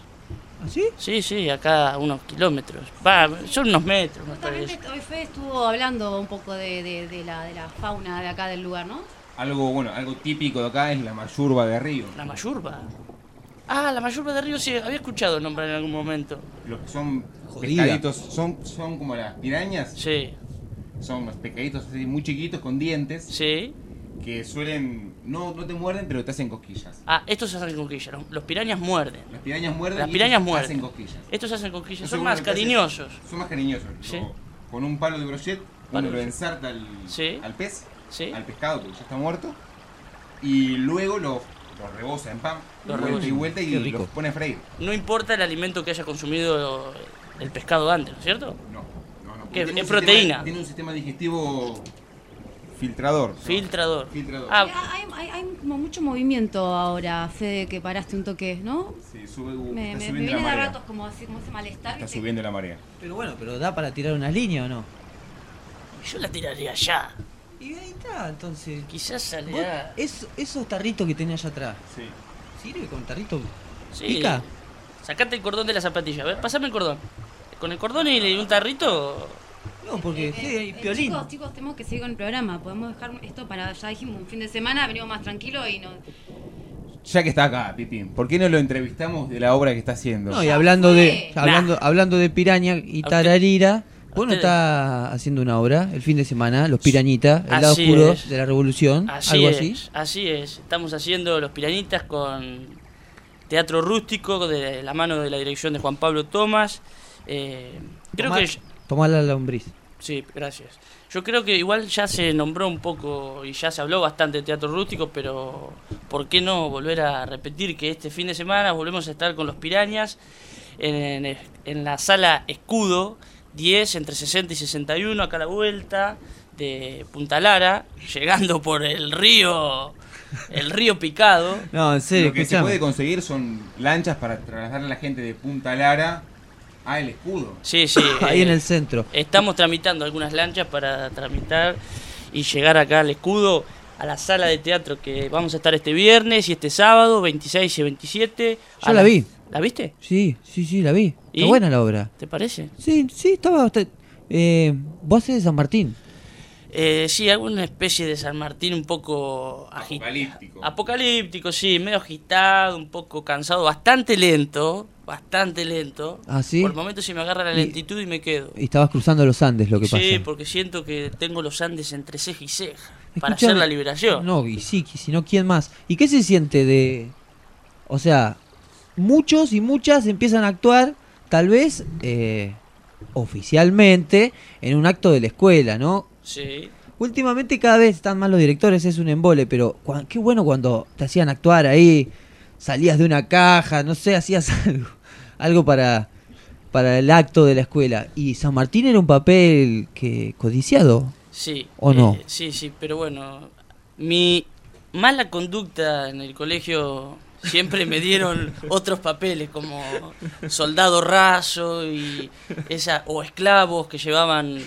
¿Ah, sí? Sí, sí, acá a unos kilómetros. Va, son unos metros, me parece. Justamente hoy Fede estuvo hablando un poco de, de- de la, de la fauna de acá del lugar, ¿no? Algo, bueno, algo típico de acá es la mayurba de río. La mayurba. Ah, la mayor de río sí, había escuchado el nombre en algún momento. Los que son Jodida. pescaditos, son, son como las pirañas. Sí. Son unos pescaditos así muy chiquitos con dientes. Sí. Que suelen. No, no te muerden, pero te hacen cosquillas. Ah, estos se hacen cosquillas. Los, los pirañas muerden. Las pirañas muerden. Las y pirañas estos muerden. hacen cosquillas. Estos hacen cosquillas. Eso Son más cariñosos. Son más cariñosos. Sí. Con un palo de brochet, uno lo ensarta al, Sí. al pez, Sí. al pescado, porque ya está muerto. Y luego lo, lo reboza en pan, Lo vuelta y vuelta y los pone a freír. No importa el alimento que haya consumido el pescado antes, ¿no es cierto? No, no, no. Que Tiene es un proteína. sistema- tiene un sistema digestivo filtrador. ¿no? Filtrador. Filtrador. Ah, Hay, hay- hay como mucho movimiento ahora, Fede, que paraste un toque, ¿no? Sí, sube, Me, está me- viene la de marea. ratos como, así, como ese malestar. Está subiendo la marea. Pero bueno, pero da para tirar unas líneas o no. yo la tiraría allá. Y ahí está, entonces. Quizás eso- esos tarritos que tenés allá atrás. Sí. ¿Sirve con tarrito? Sí. ¿Pica? Sacate el cordón de la zapatilla. A ver, pasame el cordón. Con el cordón y un tarrito. No, porque Eh, sí, eh, hay eh, piolín. chicos, chicos, tenemos que seguir con el programa. Podemos dejar esto para, ya dijimos, un fin de semana, venimos más tranquilos y no. Ya que está acá, Pipín, ¿por qué no lo entrevistamos de la obra que está haciendo? No, y hablando de hablando hablando de piraña y tararira, bueno, está haciendo una obra el fin de semana, Los Pirañitas, el lado Así oscuro es. de la revolución, Así algo es, así. así es. Estamos haciendo los piranitas con teatro rústico de la mano de la dirección de Juan Pablo Tomás. Eh, creo Tomá- que Tomá la lombriz. sí, gracias. Yo creo que igual ya se nombró un poco y ya se habló bastante de teatro rústico, pero ¿por qué no volver a repetir que este fin de semana volvemos a estar con los pirañas en, en la sala Escudo 10 entre 60 y 61 acá a la vuelta de Punta Lara, llegando por el río el río Picado. No, en serio, Lo que se puede conseguir son lanchas para trasladar a la gente de Punta Lara a el escudo. Sí, sí. Ahí eh, en el centro. Estamos tramitando algunas lanchas para tramitar y llegar acá al escudo, a la sala de teatro que vamos a estar este viernes y este sábado, 26 y 27. Yo a la vi. ¿La viste? Sí, sí, sí, la vi. ¿Y? Está buena la obra. ¿Te parece? Sí, sí, estaba bastante... Eh, vos de San Martín. Eh, sí, alguna especie de San Martín un poco Apocalíptico. Apocalíptico, sí, medio agitado, un poco cansado, bastante lento, bastante lento. ¿Ah, sí? Por momentos se me agarra la lentitud y me quedo. Y estabas cruzando los Andes, lo que pasa. Sí, porque siento que tengo los Andes entre ceja y ceja para hacer la liberación. No, y sí, que si no, ¿quién más? ¿Y qué se siente de...? O sea, muchos y muchas empiezan a actuar, tal vez eh, oficialmente, en un acto de la escuela, ¿no? Sí. Últimamente cada vez están más los directores, es un embole, pero qué bueno cuando te hacían actuar ahí, salías de una caja, no sé, hacías algo, algo para, para el acto de la escuela. Y San Martín era un papel que codiciado. Sí. ¿O no? eh, sí, sí, pero bueno, mi mala conducta en el colegio siempre me dieron otros papeles como soldado raso y esa o esclavos que llevaban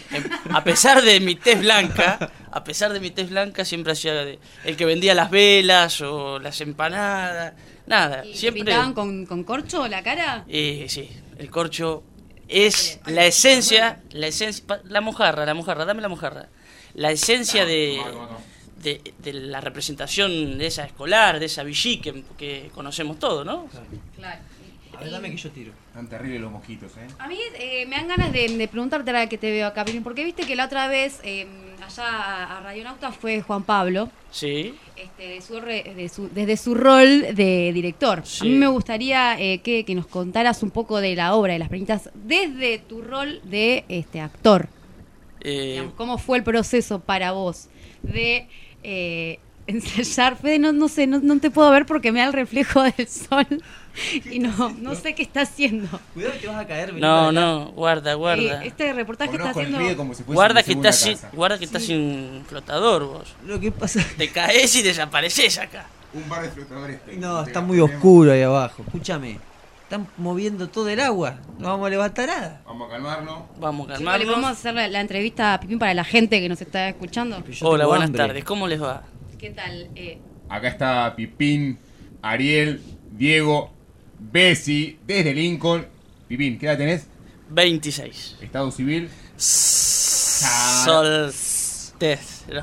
a pesar de mi tez blanca, a pesar de mi tez blanca siempre hacía de- el que vendía las velas o las empanadas, nada, ¿Y te siempre pintaban con, con corcho la cara? eh, sí, el corcho es la esencia, la esencia, pa- la mojarra, la mojarra, dame la mojarra. La esencia de, de, de la representación de esa escolar, de esa Vichy que, que conocemos todos, ¿no? Claro. A ver, dame que yo tiro. Tan terribles los mosquitos, ¿eh? A mí eh, me dan ganas de, de preguntarte ahora que te veo acá, porque viste que la otra vez eh, allá a- Radionauta fue Juan Pablo, Sí. este, de su re- de su- desde su rol de director. Sí. A mí me gustaría eh, que, que nos contaras un poco de la obra, de las preguntas, desde tu rol de este actor. Eh, Digamos, ¿Cómo fue el proceso para vos de eh, ensayar? Fede, no, no sé, no, no te puedo ver porque me da el reflejo del sol y no, no sé qué está haciendo. Cuidado que te vas a caer. no, no, guarda, guarda. Eh, este reportaje está haciendo... si fuese Guarda que estás sin, guarda que estás sin flotador vos. Lo que pasa... Te caes y desapareces acá. Un par de flotadores. No, está muy oscuro ahí abajo. Escúchame. Están moviendo todo el agua. No vamos a levantar nada. Vamos a calmarnos. Vamos a le podemos calmarnos. hacer la, la entrevista a Pipín para la gente que nos está escuchando. Hola, buenas hambre. tardes. ¿Cómo les va? ¿Qué tal? Eh, Acá está Pipín, Ariel, Diego, Bessie, desde Lincoln. Pipín, ¿qué edad tenés? 26. Estado civil. Soltez. No.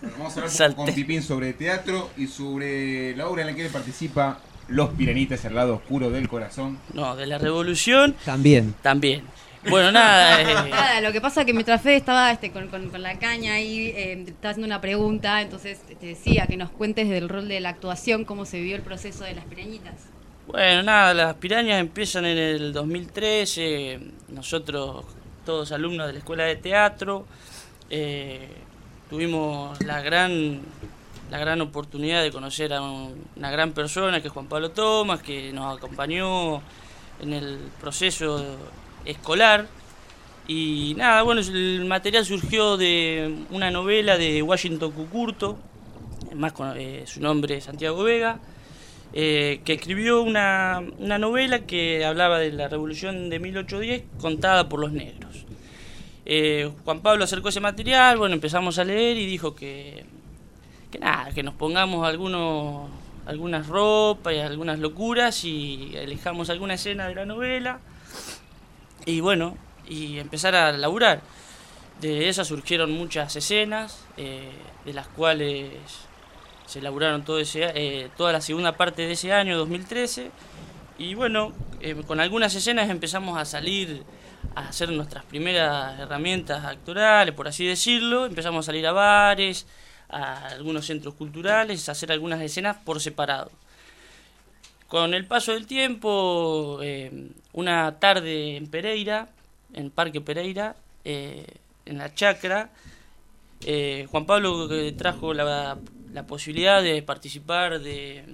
Bueno, vamos a hablar un poco Salte. con Pipín sobre teatro y sobre la obra en la que él participa los piranitas el lado oscuro del corazón. No, de la revolución También. también. Bueno, nada, eh, Nada, lo que pasa es que mientras Fede estaba este, con, con- con la caña ahí, eh, estaba haciendo una pregunta, entonces te decía que nos cuentes del rol de la actuación, cómo se vivió el proceso de las pirañitas. Bueno, nada, las pirañas empiezan en el 2013, nosotros todos alumnos de la escuela de teatro, eh, tuvimos la gran, la gran oportunidad de conocer a un- una gran persona que es Juan Pablo Tomás, que nos acompañó en el proceso escolar. Y nada, bueno, el material surgió de una novela de Washington Cucurto, más eh, su nombre es Santiago Vega, eh, que escribió una, una novela que hablaba de la revolución de 1810 contada por los negros. Eh, Juan Pablo acercó ese material, bueno, empezamos a leer y dijo que, que nada, que nos pongamos algunos, algunas ropas y algunas locuras y elijamos alguna escena de la novela y bueno, y empezar a laburar. De esas surgieron muchas escenas, eh, de las cuales se elaboraron todo ese, eh, toda la segunda parte de ese año, 2013. Y bueno, eh, con algunas escenas empezamos a salir a hacer nuestras primeras herramientas actorales, por así decirlo. Empezamos a salir a bares, a algunos centros culturales, hacer algunas escenas por separado. Con el paso del tiempo, eh, una tarde en Pereira, en Parque Pereira, eh, en la chacra, eh, Juan Pablo trajo la, la posibilidad de participar de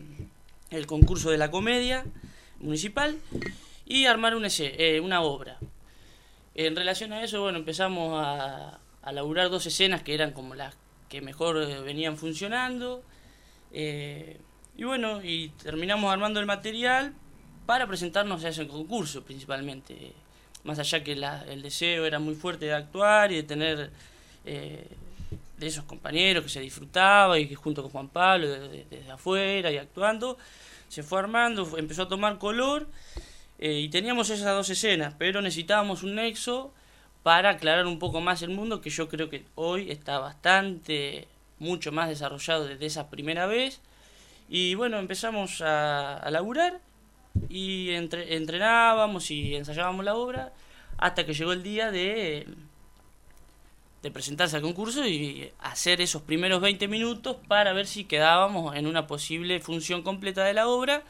el concurso de la comedia municipal y armar una obra. En relación a eso, bueno, empezamos a, a laburar dos escenas que eran como las que mejor eh, venían funcionando. eh, y bueno, y terminamos armando el material para presentarnos a ese concurso principalmente. Más allá que el deseo era muy fuerte de actuar y de tener eh, de esos compañeros que se disfrutaba y que junto con Juan Pablo de- de- desde afuera y actuando, se fue armando, empezó a tomar color y teníamos esas dos escenas, pero necesitábamos un nexo para aclarar un poco más el mundo que yo creo que hoy está bastante, mucho más desarrollado desde esa primera vez. Y bueno, empezamos a, a laburar y entre- entrenábamos y ensayábamos la obra hasta que llegó el día de, de presentarse al concurso y hacer esos primeros 20 minutos para ver si quedábamos en una posible función completa de la obra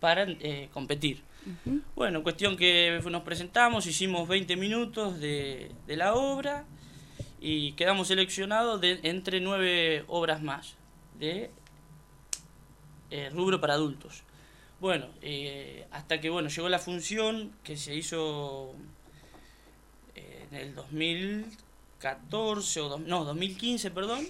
para eh, competir. Bueno, cuestión que nos presentamos, hicimos 20 minutos de, la obra y quedamos seleccionados entre nueve obras más de eh, rubro para adultos. Bueno, eh, hasta que bueno llegó la función que se hizo eh, en el 2014 o no 2015, perdón.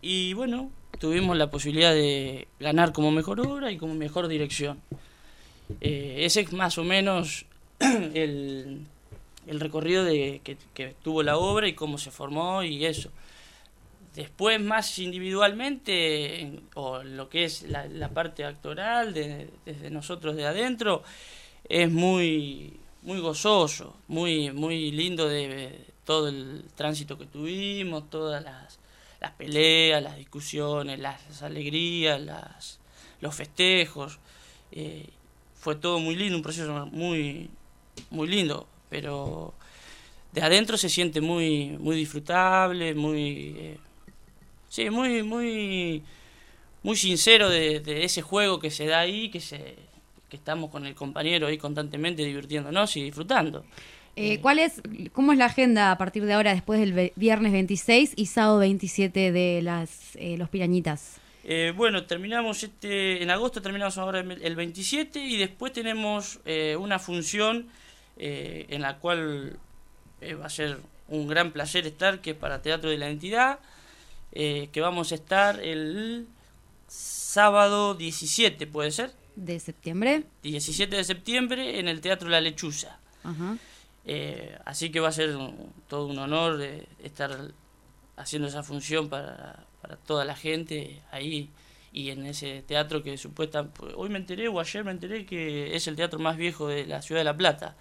Y bueno, tuvimos la posibilidad de ganar como mejor obra y como mejor dirección. Eh, ese es más o menos el, el recorrido de, que, tuvo la obra y cómo se formó y eso. Después, más individualmente, en- o lo que es la, la parte actoral, de- desde nosotros de adentro, es muy, muy gozoso, muy, muy lindo de todo el tránsito que tuvimos, todas las, las peleas, las discusiones, las, alegrías, las, los festejos. Eh, fue todo muy lindo, un proceso muy, muy lindo, pero de adentro se siente muy, muy disfrutable, muy, eh, sí, muy, muy, muy sincero de, de ese juego que se da ahí, que se, que estamos con el compañero ahí constantemente divirtiéndonos y disfrutando. Eh, ¿cuál es, ¿Cómo es la agenda a partir de ahora, después del viernes 26 y sábado 27 de las eh, Los Pirañitas? Eh, bueno, terminamos este, en agosto terminamos ahora el el 27 y después tenemos eh, una función eh, en la cual va a ser un gran placer estar, que es para Teatro de la Entidad, que vamos a estar el sábado 17, ¿puede ser? ¿De septiembre? 17 de septiembre en el Teatro La Lechuza. Ajá. Así que va a ser un- todo un honor estar haciendo esa función para, para toda la gente ahí y en ese teatro que supuestamente hoy me enteré o ayer me enteré que es el teatro más viejo de la ciudad de La Plata.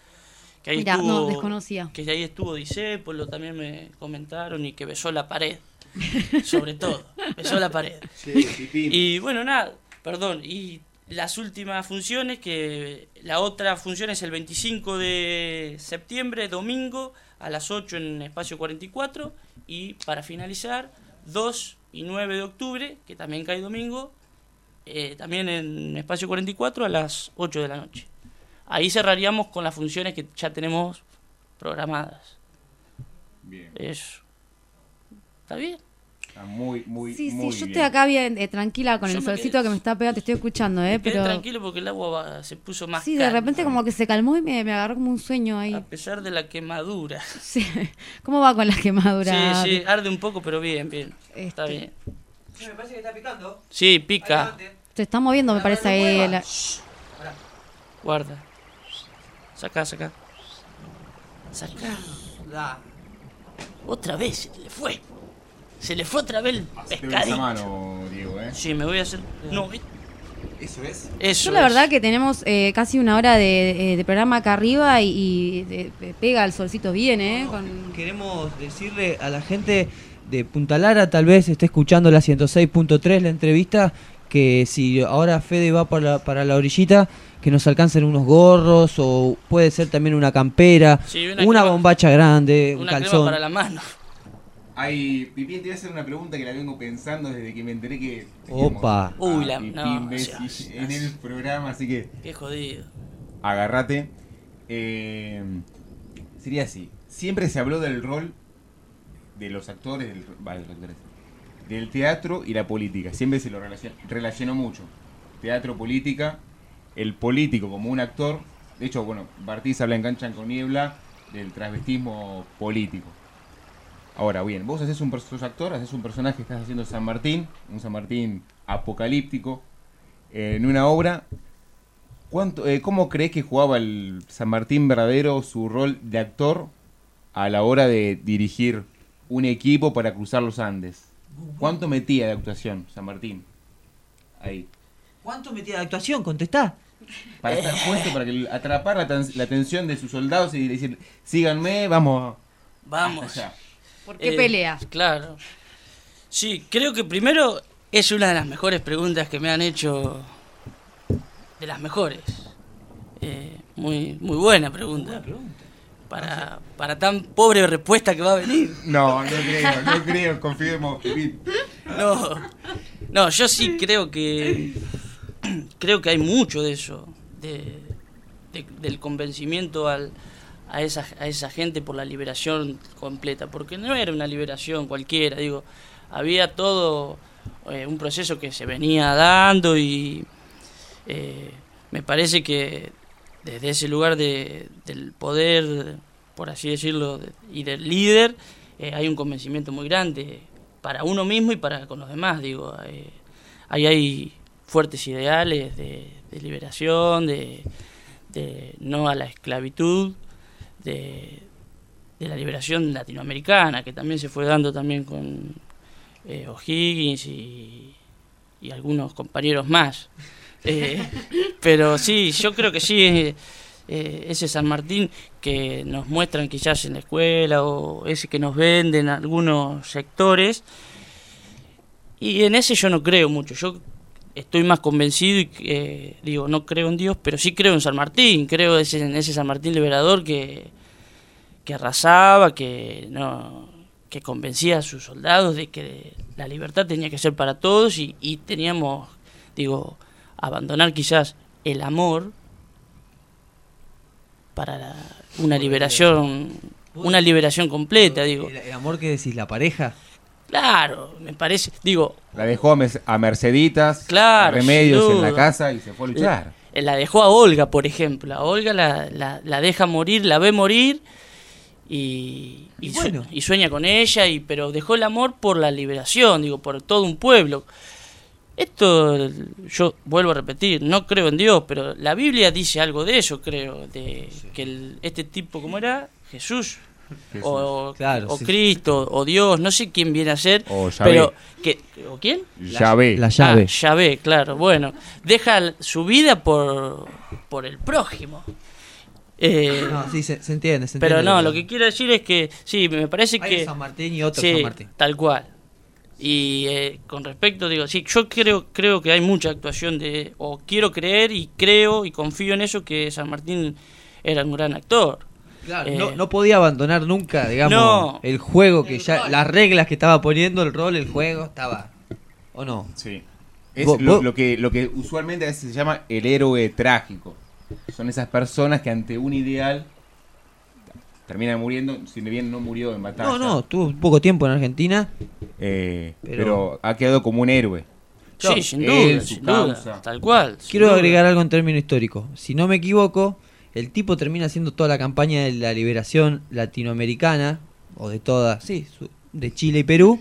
Que ahí Mirá, estuvo, no, desconocía. Que ahí estuvo Disépolo, también me comentaron y que besó la pared. Sobre todo, besó la pared. Sí, y bueno, nada, perdón, y las últimas funciones, que la otra función es el 25 de septiembre, domingo, a las 8 en Espacio 44, y para finalizar, 2 y 9 de octubre, que también cae domingo, eh, también en Espacio 44 a las 8 de la noche. Ahí cerraríamos con las funciones que ya tenemos programadas. Bien. Eso. ¿Está bien? Está muy, muy, Sí, sí, muy yo bien. estoy acá bien eh, tranquila con Yo el solcito que me está pegando, te estoy escuchando, ¿eh? Quedé Pero tranquilo porque el agua va- se puso más sí, de calma, repente como que se calmó y me, me agarró como un sueño ahí. A pesar de la quemadura. Sí. ¿Cómo va con la quemadura? Sí, sí, arde un poco, pero bien, bien. Está Este. bien. me parece que está picando. Sí, pica. Se está moviendo, me parece ahí. la- Guarda. Sacá, sacá. Sacá. Otra vez se le fue. Se le fue otra vez el pescadito. mano, Diego, ¿eh? Sí, me voy a hacer. No, Eso es. eso. Yo la es. verdad que tenemos eh, casi una hora de, de- de programa acá arriba y, y de- de- pega el solcito bien, ¿eh? Con- Queremos decirle a la gente de Punta Lara, tal vez esté escuchando la 106.3 la entrevista, que si ahora Fede va para la, para la orillita, que nos alcancen unos gorros o puede ser también una campera, Sí, una, una crema- bombacha grande, un Una crema calzón. para la mano. Hay, Pipín, te voy a hacer una pregunta que la vengo pensando desde que me enteré que. Opa. a Uy, la- Pipín no, en el programa, así que Qué jodido. agárrate. Eh, sería así. Siempre se habló del rol de los actores, del, va, de los actores, del teatro y la política. Siempre se lo relacion- relacionó mucho. Teatro, política, el político como un actor. De hecho, bueno, Bartiz habla en Cancha con Niebla del transvestismo político. Ahora, bien, vos haces un sos actor, haces un personaje, estás haciendo San Martín, un San Martín apocalíptico, eh, en una obra. ¿Cuánto, eh, ¿Cómo crees que jugaba el San Martín verdadero su rol de actor a la hora de dirigir un equipo para cruzar los Andes? ¿Cuánto metía de actuación San Martín? Ahí. ¿Cuánto metía de actuación? Contestá. Para estar puesto, para que, atrapar la, ten- la atención de sus soldados y decir, síganme, vamos. Vamos. hasta allá". ¿Por qué Eh, pelea? Claro. Sí, creo que primero es una de las mejores preguntas que me han hecho. De las mejores. Eh, muy, muy buena pregunta. Para, para tan pobre respuesta que va a venir. No, no creo, no creo, confiemos. No, no, yo sí creo que creo que hay mucho de eso, de, de- del convencimiento al, a, esa, a esa gente por la liberación completa, porque no era una liberación cualquiera, digo, había todo eh, un proceso que se venía dando y eh, me parece que desde ese lugar de, del poder, por así decirlo, de- y del líder, eh, hay un convencimiento muy grande para uno mismo y para con los demás, digo, eh, ahí hay fuertes ideales de, de liberación, de, de no a la esclavitud, de, la liberación latinoamericana, que también se fue dando también con eh, O'Higgins y, algunos compañeros más. Eh, pero sí, yo creo que sí, eh, ese San Martín que nos muestran quizás en la escuela o ese que nos venden algunos sectores. Y en ese yo no creo mucho, yo estoy más convencido y eh, digo, no creo en Dios, pero sí creo en San Martín, creo ese, en ese San Martín liberador que, que arrasaba, que no que convencía a sus soldados de que la libertad tenía que ser para todos y, y teníamos, digo, abandonar quizás el amor para la- una liberación, una liberación completa, digo. El, el amor que decís, la pareja. Claro, me parece, digo, La dejó a, Merceditas, Claro, a Remedios en la casa y se fue a luchar. La, la dejó a Olga, por ejemplo. A Olga la, la, la deja morir, la ve morir y, bueno. y sueña con ella, y pero dejó el amor por la liberación, digo, por todo un pueblo. Esto, yo vuelvo a repetir, no creo en Dios, pero la Biblia dice algo de eso, creo, de que el- este tipo, ¿cómo era? Jesús. O, Claro, o sí. Cristo, o Dios, no sé quién viene a ser, O Yahvé. pero que, ¿o quién? Yahvé. La llave. Ah, Yahvé, claro. Bueno, deja su vida por, por el prójimo. Eh, No, sí, se, se entiende, se pero entiende. no, lo que quiero decir es que sí, me parece Hay que un San Martín y otro sí, San Martín. tal cual. Y eh, con respecto, digo, sí, yo creo, creo que hay mucha actuación de, o quiero creer y creo y confío en eso, que San Martín era un gran actor. Claro, Eh, no, no podía abandonar nunca, digamos, No. el juego que ya, las reglas que estaba poniendo, el rol, el juego, estaba. ¿O no? Sí. Es Vos- lo, vos- lo que, lo que usualmente a veces se llama el héroe trágico. Son esas personas que ante un ideal terminan muriendo, si bien no murió en batalla. No, no, tuvo poco tiempo en Argentina. Eh, Pero- pero... ha quedado como un héroe. Sí, sin Él, duda, sin tal cual. Quiero duda. agregar algo en términos históricos. Si no me equivoco, el tipo termina haciendo toda la campaña de la liberación latinoamericana, o de toda, sí, de Chile y Perú,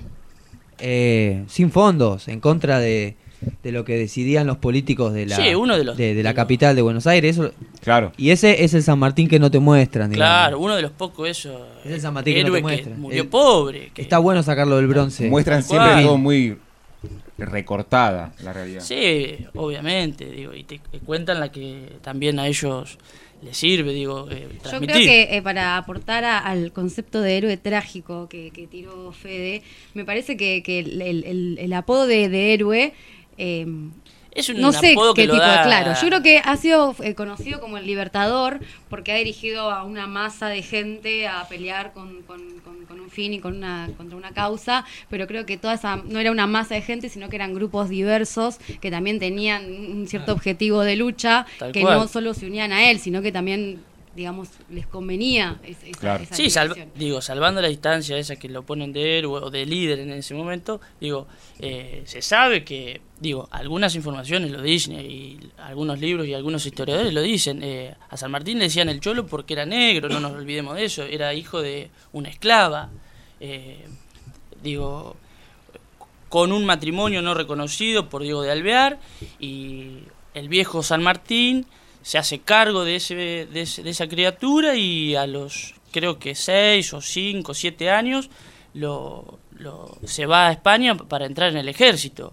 eh, sin fondos, en contra de, de lo que decidían los políticos de la, Sí, uno de los- de, de la capital de Buenos Aires. Eso, Claro. y ese es el San Martín que no te muestran, digamos. Claro, uno de los pocos eso. Es el San Martín que no te muestran. murió El- pobre. que- Está bueno sacarlo del bronce. Muestran siempre cual. todo muy recortada la realidad. Sí, obviamente, digo, y te cuentan la que también a ellos les sirve, digo, eh, Yo creo que eh, para aportar a- al concepto de héroe trágico que, que tiró Fede, me parece que, que el, el- el- el apodo de, de héroe... eh, Es un no sé apodo qué que lo tipo da- de claro. Yo creo que ha sido eh, conocido como el libertador porque ha dirigido a una masa de gente a pelear con, con- con- con un fin y con una, contra una causa, pero creo que toda esa no era una masa de gente, sino que eran grupos diversos que también tenían un cierto objetivo de lucha, Tal que cual. no solo se unían a él, sino que también, digamos, les convenía es- esa, esa Sí, salva- digo, salvando la distancia esa que lo ponen de héroe o de líder en ese momento, digo, eh, se sabe que, digo, algunas informaciones lo dicen y algunos libros y algunos historiadores lo dicen. eh, a San Martín le decían el cholo porque era negro, no nos olvidemos de eso, era hijo de una esclava. eh, digo, con un matrimonio no reconocido por Diego de Alvear y el viejo San Martín se hace cargo de, ese, de, ese- de esa criatura y a los creo que seis o cinco, siete años lo, lo- se va a España para entrar en el ejército.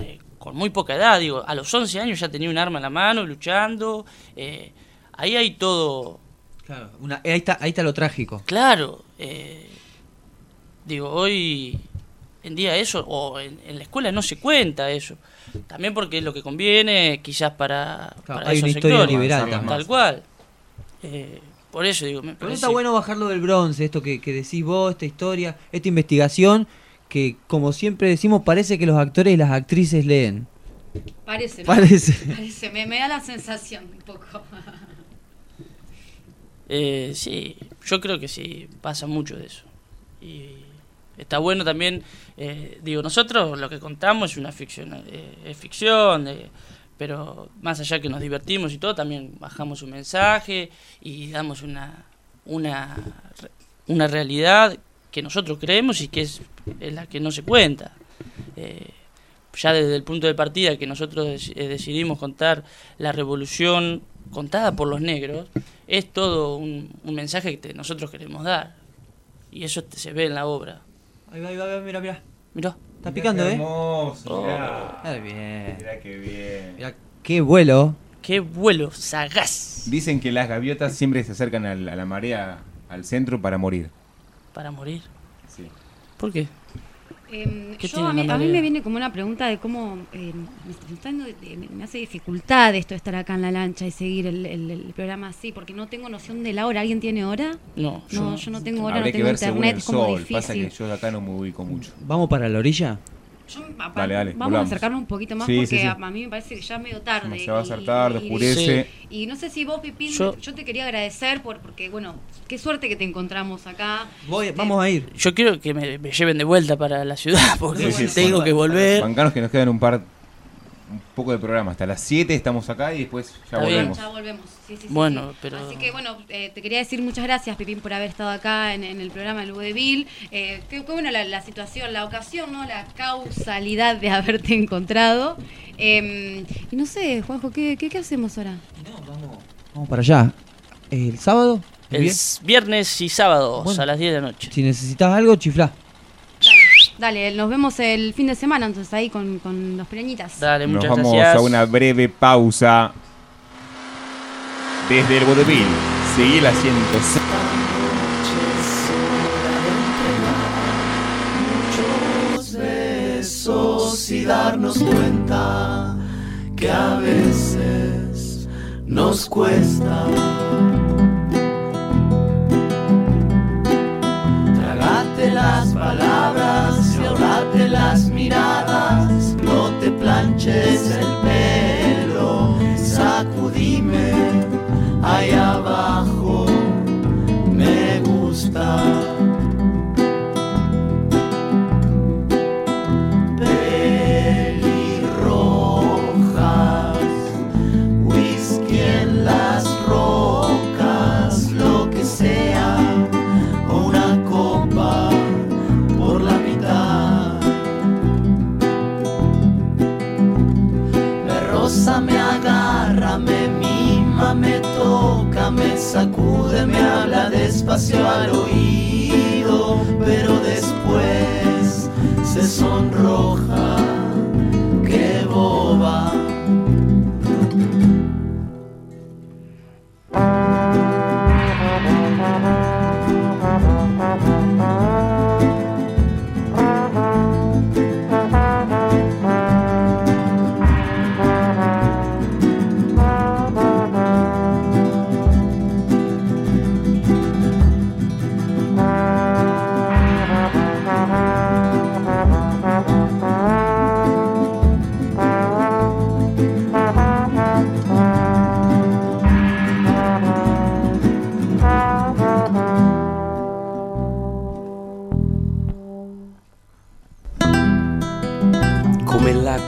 Eh, Con muy poca edad, digo, a los 11 años ya tenía un arma en la mano, luchando. eh, ahí hay todo, Claro, una- ahí, está, ahí está lo trágico. Claro, eh, digo, hoy en día eso, o en, en la escuela no se cuenta eso. También porque es lo que conviene, quizás para, Claro, para hay esos una historia sectores. liberal Tal cual. Eh, por eso digo, me Pero está bueno bajarlo del bronce, esto que, que decís vos, esta historia, esta investigación, que como siempre decimos, parece que los actores y las actrices leen. Parece, ¿no? Parece. Parece, me, me da la sensación un poco. Eh, sí, yo creo que sí, pasa mucho de eso. Y está bueno también, eh, digo, nosotros lo que contamos es una ficción, eh, es ficción, eh, pero más allá que nos divertimos y todo, también bajamos un mensaje y damos una, una, una realidad que nosotros creemos y que es, es la que no se cuenta. Ya desde el punto de partida que nosotros dec- decidimos contar la revolución contada por los negros, es todo un, un mensaje que te- nosotros queremos dar. Y eso te- se ve en la obra. Ahí va, ahí va, ahí va, mira, mira. Mirá. Está picando, ¿eh? hermoso, mirá. Mirá bien. Mirá qué bien. Mirá qué vuelo. Qué vuelo sagaz Dicen que las gaviotas siempre se acercan al- a la marea, al centro para morir. para morir. Sí. ¿Por qué? Em, ¿Qué yo a mí, a mí me viene como una pregunta de cómo me, está- me está dando- eh, me- me hace dificultad esto de estar acá en la lancha y seguir el, el- el programa así, porque no tengo noción de la hora. ¿Alguien tiene hora? No, No, yo no tengo hora, no que tengo según internet, el es como sol. difícil. Pasa que yo acá no me ubico mucho. ¿Vamos para la orilla? Dale, dale, Vamos a acercarnos un poquito más Sí, porque sí, sí. A, a mí me parece que ya es medio tarde. Se va a hacer y- tarde, y- oscurece. Y no sé si vos, Pipín, Yo- yo, te quería agradecer por, porque, bueno, qué suerte que te encontramos acá. Voy, vamos a ir. Yo quiero que me, me lleven de vuelta para la ciudad porque Sí, sí, tengo bueno. que volver. Bancanos que nos quedan un par, poco de programa. Hasta las 7 estamos acá y después ya Está bien. volvemos. Ya volvemos. Sí, sí, sí, Bueno, sí. pero- Así que bueno, eh, te quería decir muchas gracias, Pipín, por haber estado acá en, en el programa del Vodevil. Eh, qué, qué bueno la, la situación, la ocasión, ¿no? La causalidad de haberte encontrado. Eh, y no sé, Juanjo, ¿qué, qué, qué hacemos ahora? Vamos para allá. ¿El sábado? El viernes y sábados Bueno. a las 10 de la noche. Si necesitas algo, chiflá. Dale, nos vemos el fin de semana entonces ahí con, con los pequeñitas. Dale, Nos muchas vamos gracias. a una breve pausa. Desde el Vodevil, seguí la 106. Muchos besos y darnos cuenta que a veces nos cuesta. Tragate las palabras ahorrate las miradas, no te planches el pelo, sacudime ahí abajo, me gusta. Despacio al oído, pero después se sonroja, qué boba.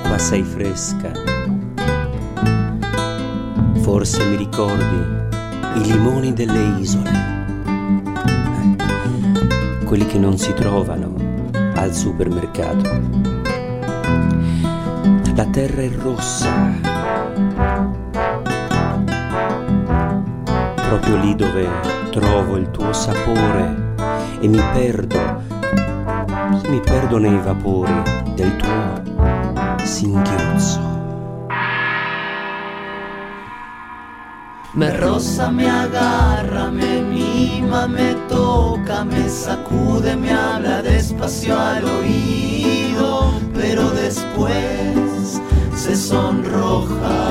L'acqua sei fresca. Forse mi ricordi i limoni delle isole, quelli che non si trovano al supermercato. La terra è rossa, proprio lì dove trovo il tuo sapore e mi perdo, mi perdo nei vapori del tuo Me rosa, me agarra, me mima, me toca, me sacude, me habla despacio al oído, pero después se sonroja,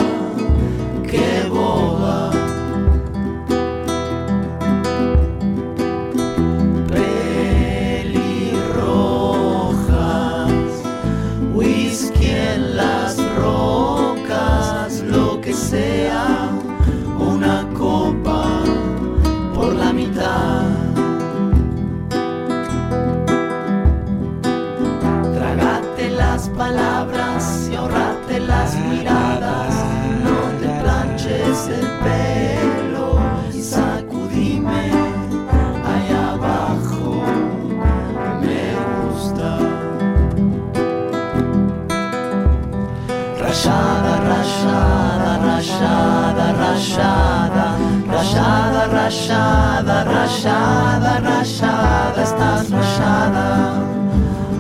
rayada, rayada, rayada, estás rayada.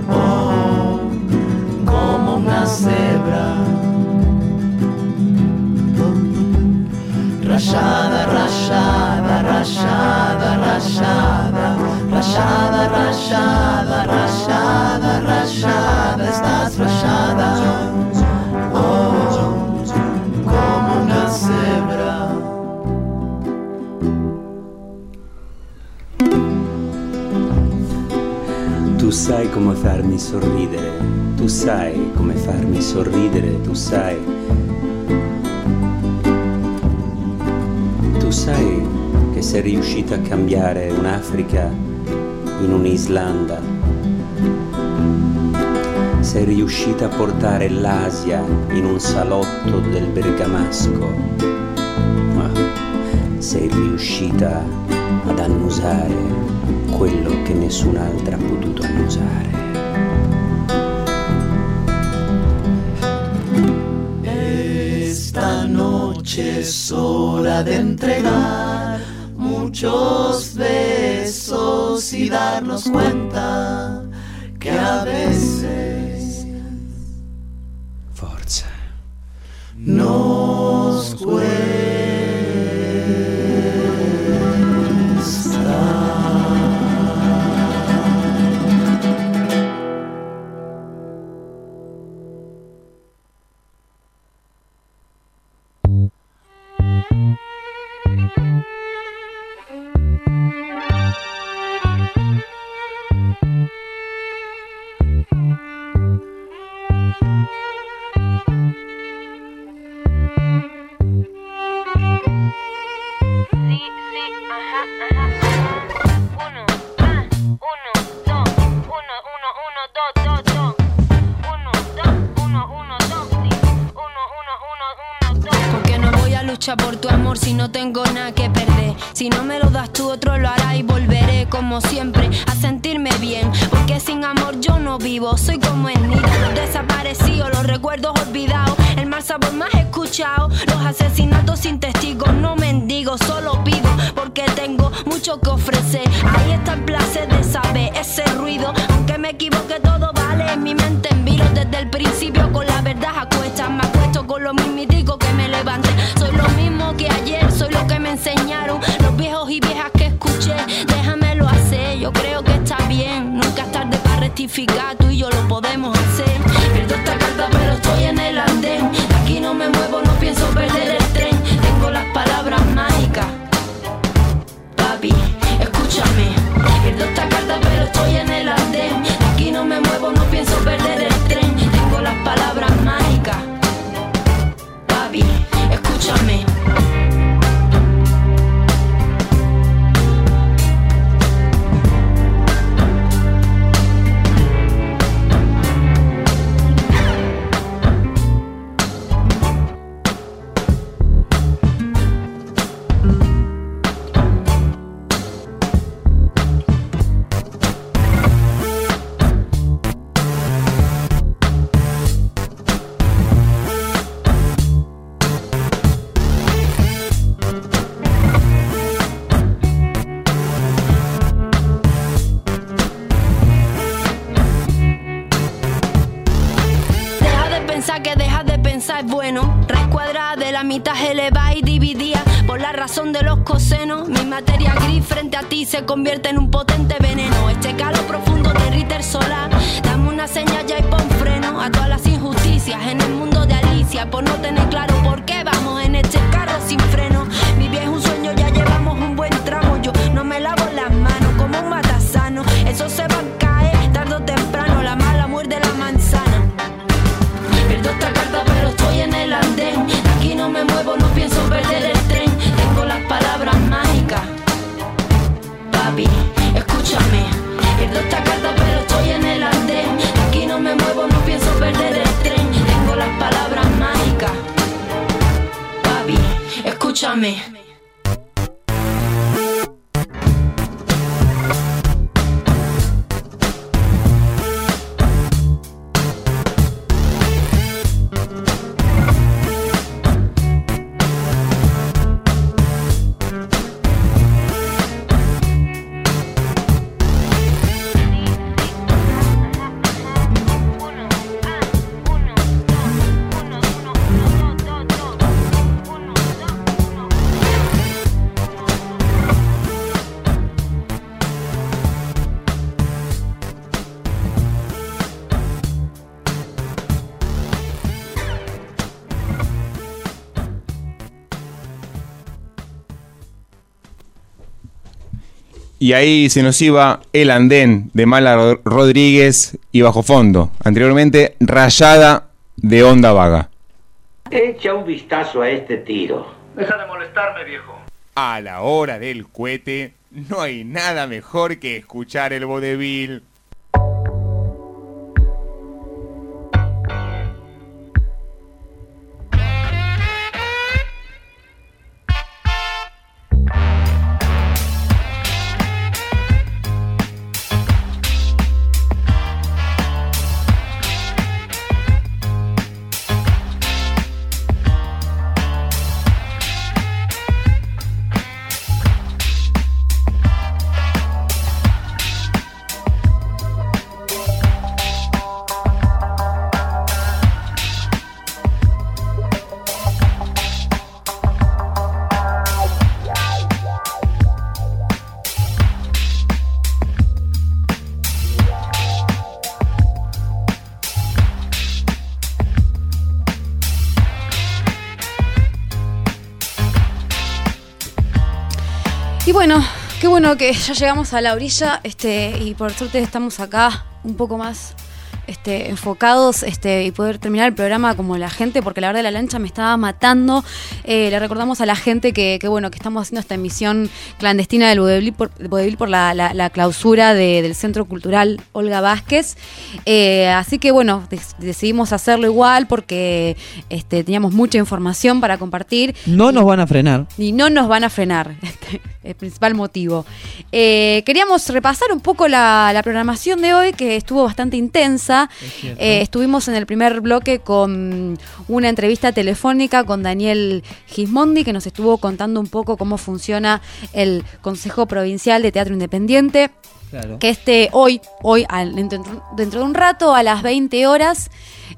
Oh, como una cebra. Rayada, rayada, rayada, rayada, rayada, rayada, rayada, rayada, estás rayada. Tu sai come farmi sorridere, tu sai come farmi sorridere, tu sai. Tu sai che sei riuscita a cambiare un'Africa in un'Islanda. Sei riuscita a portare l'Asia in un salotto del Bergamasco. Ma sei riuscita ad annusare quello che nessun'altra ha potuto annusare. Esta noche es hora de entregar muchos besos y darnos cuenta que a veces Porque no voy a luchar por tu amor si no tengo nada que perder. Si no me lo das tú, otro lo hará y volveré como siempre a sentirme bien. Porque sin amor yo no vivo, soy como el nido, los los recuerdos olvidados, el mal sabor más escuchado, los asesinatos sin testigos. No mendigo, solo pido porque tengo mucho que ofrecer. Ahí está el placer de saber ese ruido, aunque me equivoque todo vale en mi mente en vilo desde el principio con la verdad a cuestas me con lo mismitico que me levanté. Soy lo mismo que ayer soy lo que me enseñaron. Los viejos y viejas que escuché déjamelo hacer. Yo creo que está bien nunca es tarde para rectificar. Tú y yo lo podemos hacer. Pierdo esta carta pero estoy en el andén. Aquí no me muevo no pienso perder el tren. Tengo las palabras mágicas. Papi escúchame. Pierdo esta carta pero estoy en el andén razón de los cosenos. Mi materia gris frente a ti se convierte en un potente veneno. Este calor profundo derrite el solar. Dame una señal ya y pon freno a todas las injusticias en el mundo de Alicia. Por no tener claro escúchame Y ahí se nos iba el andén de Mala Ro- Rodríguez y Bajo Fondo. Anteriormente, Rayada de Onda Vaga. Echa un vistazo a este tiro. Deja de molestarme, viejo. A la hora del cohete, no hay nada mejor que escuchar el vodevil. Bueno, que ya llegamos a la orilla este, y por suerte estamos acá un poco más este, enfocados este, y poder terminar el programa como la gente, porque la verdad la lancha me estaba matando. Eh, le recordamos a la gente que, que, bueno, que estamos haciendo esta emisión clandestina del Vodevil por, por la, la- la clausura de- del Centro Cultural Olga Vázquez. Eh, así que bueno, des- decidimos hacerlo igual porque este, teníamos mucha información para compartir No nos van a frenar. y no nos van a frenar. El principal motivo. Eh, queríamos repasar un poco la, la programación de hoy, que estuvo bastante intensa. Eh, estuvimos en el primer bloque con una entrevista telefónica con Daniel Gismondi, que nos estuvo contando un poco cómo funciona el Consejo Provincial de Teatro Independiente Claro. que este hoy, hoy dentro de un rato, a las 20 horas,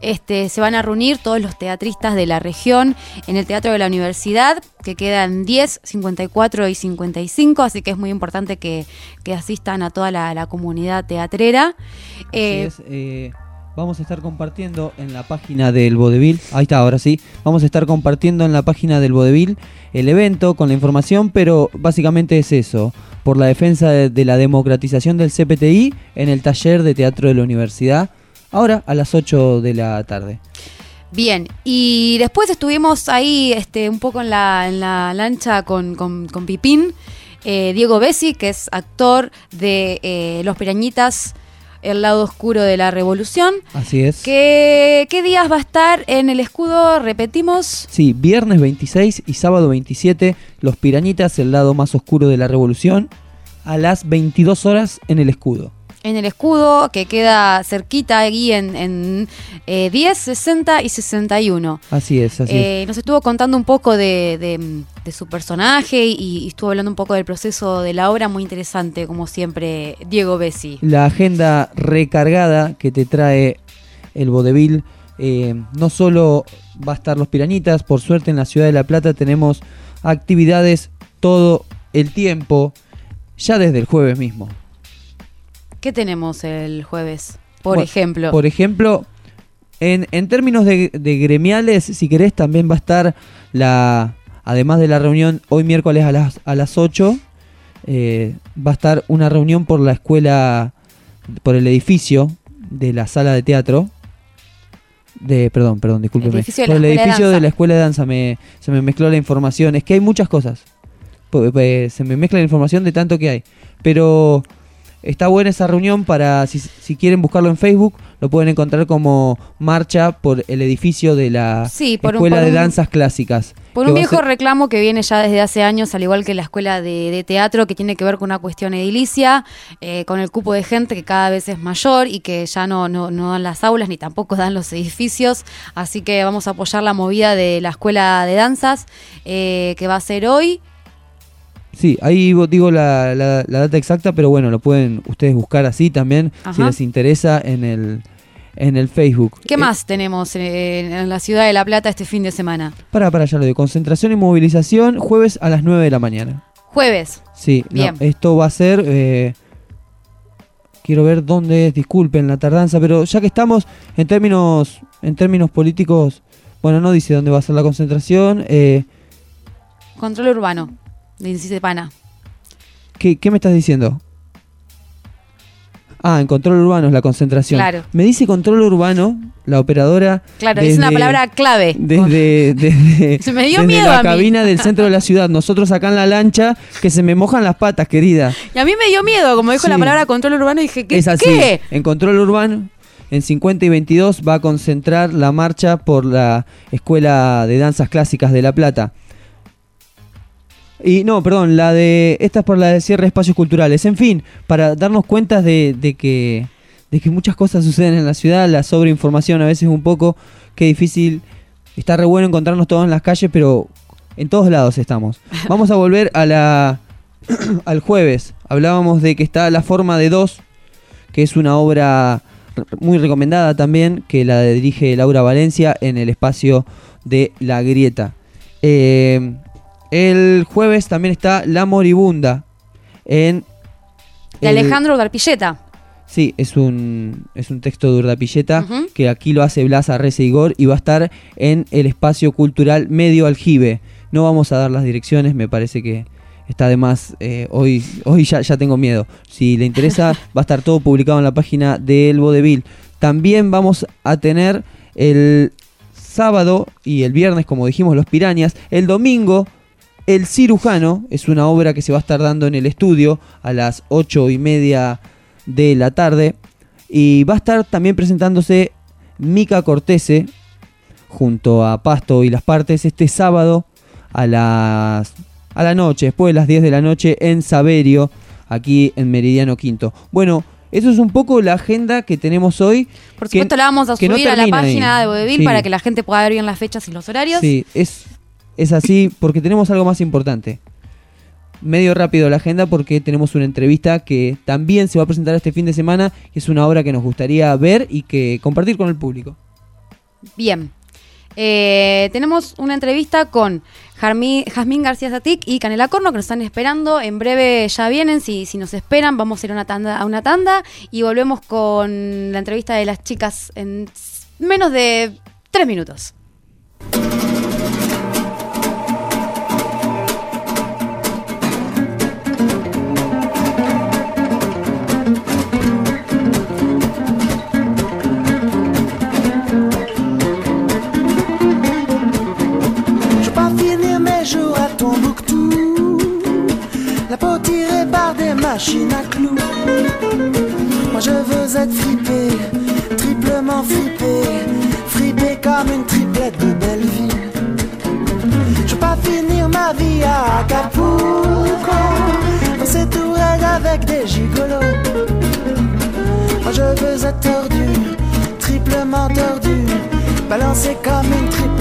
este, se van a reunir todos los teatristas de la región en el Teatro de la Universidad, que quedan 10, 54 y 55, así que es muy importante que, que asistan a toda la, la comunidad teatrera. Eh, es, eh, vamos a estar compartiendo en la página del Vodevil. Ahí está, ahora sí. Vamos a estar compartiendo en la página del Vodevil el evento con la información, pero básicamente es eso. Por la defensa de, de la democratización del CPTI en el taller de teatro de la universidad. Ahora a las 8 de la tarde. Bien, y después estuvimos ahí este, un poco en la, en la lancha con, con- con Pipín, eh, Diego Bessi, que es actor de eh, Los Pirañitas, El lado oscuro de la revolución. Así es. ¿Qué, ¿Qué días va a estar en el escudo? Repetimos. Sí, viernes 26 y sábado 27, Los Pirañitas, el lado más oscuro de la revolución, a las 22 horas en el escudo. En el escudo, que queda cerquita ahí en, en eh, 10, 60 y 61. Así es, así es. Eh, nos estuvo contando un poco de, de- de su personaje y, y estuvo hablando un poco del proceso de la obra, muy interesante, como siempre, Diego Bessi. La agenda recargada que te trae el vodevil. eh, no solo va a estar los piranitas, por suerte en la ciudad de La Plata tenemos actividades todo el tiempo, ya desde el jueves mismo. ¿Qué tenemos el jueves? Por Bueno, ejemplo. Por ejemplo, en, en términos de, de gremiales, si querés, también va a estar la. Además de la reunión hoy miércoles a las, a las 8, eh, va a estar una reunión por la escuela, por el edificio de la sala de teatro. De, perdón, perdón, discúlpeme. edificio por el de edificio de la escuela de danza me, se me mezcló la información. Es que hay muchas cosas. Pues, pues, se me mezcla la información de tanto que hay. Pero está buena esa reunión para, si, si quieren buscarlo en Facebook, lo pueden encontrar como marcha por el edificio de la Sí, por un- Escuela por de un- Danzas Clásicas. Por un viejo ser- reclamo que viene ya desde hace años, al igual que la escuela de, de teatro, que tiene que ver con una cuestión edilicia, eh, con el cupo de gente que cada vez es mayor y que ya no, no, no dan las aulas ni tampoco dan los edificios. Así que vamos a apoyar la movida de la escuela de danzas, eh, que va a ser hoy. Sí, ahí digo la, la- la data exacta, pero bueno, lo pueden ustedes buscar así también, si les interesa, en el, en el Facebook. ¿Qué Eh, más tenemos en, en la ciudad de La Plata este fin de semana? para, para, ya lo de concentración y movilización, jueves a las 9 de la mañana. Jueves. Sí, no, Bien. esto va a ser. eh, quiero ver dónde es, disculpen la tardanza, pero ya que estamos en términos, en términos políticos, bueno, no dice dónde va a ser la concentración. eh, Control urbano, de Incisepana. ¿qué, ¿Qué me estás diciendo? Ah, en control urbano es la concentración. Claro. Me dice control urbano, la operadora. Claro, es una desde- palabra clave. Desde, desde, Se me dio desde miedo la a mí. cabina del centro de la ciudad. Nosotros acá en la lancha, que se me mojan las patas, querida. Y a mí me dio miedo, como dijo Sí. la palabra control urbano, dije, ¿qué? es así. ¿qué? En control urbano, en 50 y 22 va a concentrar la marcha por la Escuela de Danzas Clásicas de La Plata. Y no, perdón, la de. Esta es por la de cierre de espacios culturales. En fin, para darnos cuenta de, de que. de que muchas cosas suceden en la ciudad, la sobreinformación a veces un poco, qué difícil. Está re bueno encontrarnos todos en las calles, pero en todos lados estamos. Vamos a volver a la. al jueves. Hablábamos de que está La Forma de Dos, que es una obra muy recomendada también, que la dirige Laura Valencia en el espacio de La Grieta. Eh, el jueves también está La Moribunda en... De el- Alejandro Darpilleta. Sí, es un, es un texto de Urdapilleta que aquí lo hace Blas Arrece Igor y va a estar en el espacio cultural Medio Aljibe. No vamos a dar las direcciones, me parece que está de más. eh, hoy hoy ya, ya tengo miedo. Si le interesa, va a estar todo publicado en la página del Vodevil. También vamos a tener el sábado y el viernes, como dijimos, los pirañas. El domingo, el cirujano. Es una obra que se va a estar dando en el estudio a las ocho y media de la tarde. Y va a estar también presentándose Mica Cortese junto a Pasto y las partes este sábado a las a la noche, después de las 10 de la noche en Saberio, aquí en Meridiano Quinto. Bueno, eso es un poco la agenda que tenemos hoy. Por que- supuesto, la vamos a que no subir a la ahí. página de Vodevil Sí. para que la gente pueda ver bien las fechas y los horarios. Sí, es, es así porque tenemos algo más importante. Medio rápido la agenda porque tenemos una entrevista que también se va a presentar este fin de semana y es una obra que nos gustaría ver y que compartir con el público. Bien. Eh, tenemos una entrevista con Jazmín García Zatic y Canela Corno que nos están esperando. En breve ya vienen. Si, si nos esperan, vamos a ir a una, tanda, a una tanda y volvemos con la entrevista de las chicas en menos de tres minutos. À clous. Moi je veux être fripé, triplement fripé Fripé comme une triplette de Belleville Je veux pas finir ma vie à Acapulco Dans ces tourelles avec des gigolos. Moi je veux être tordu, triplement tordu Balancé comme une triplette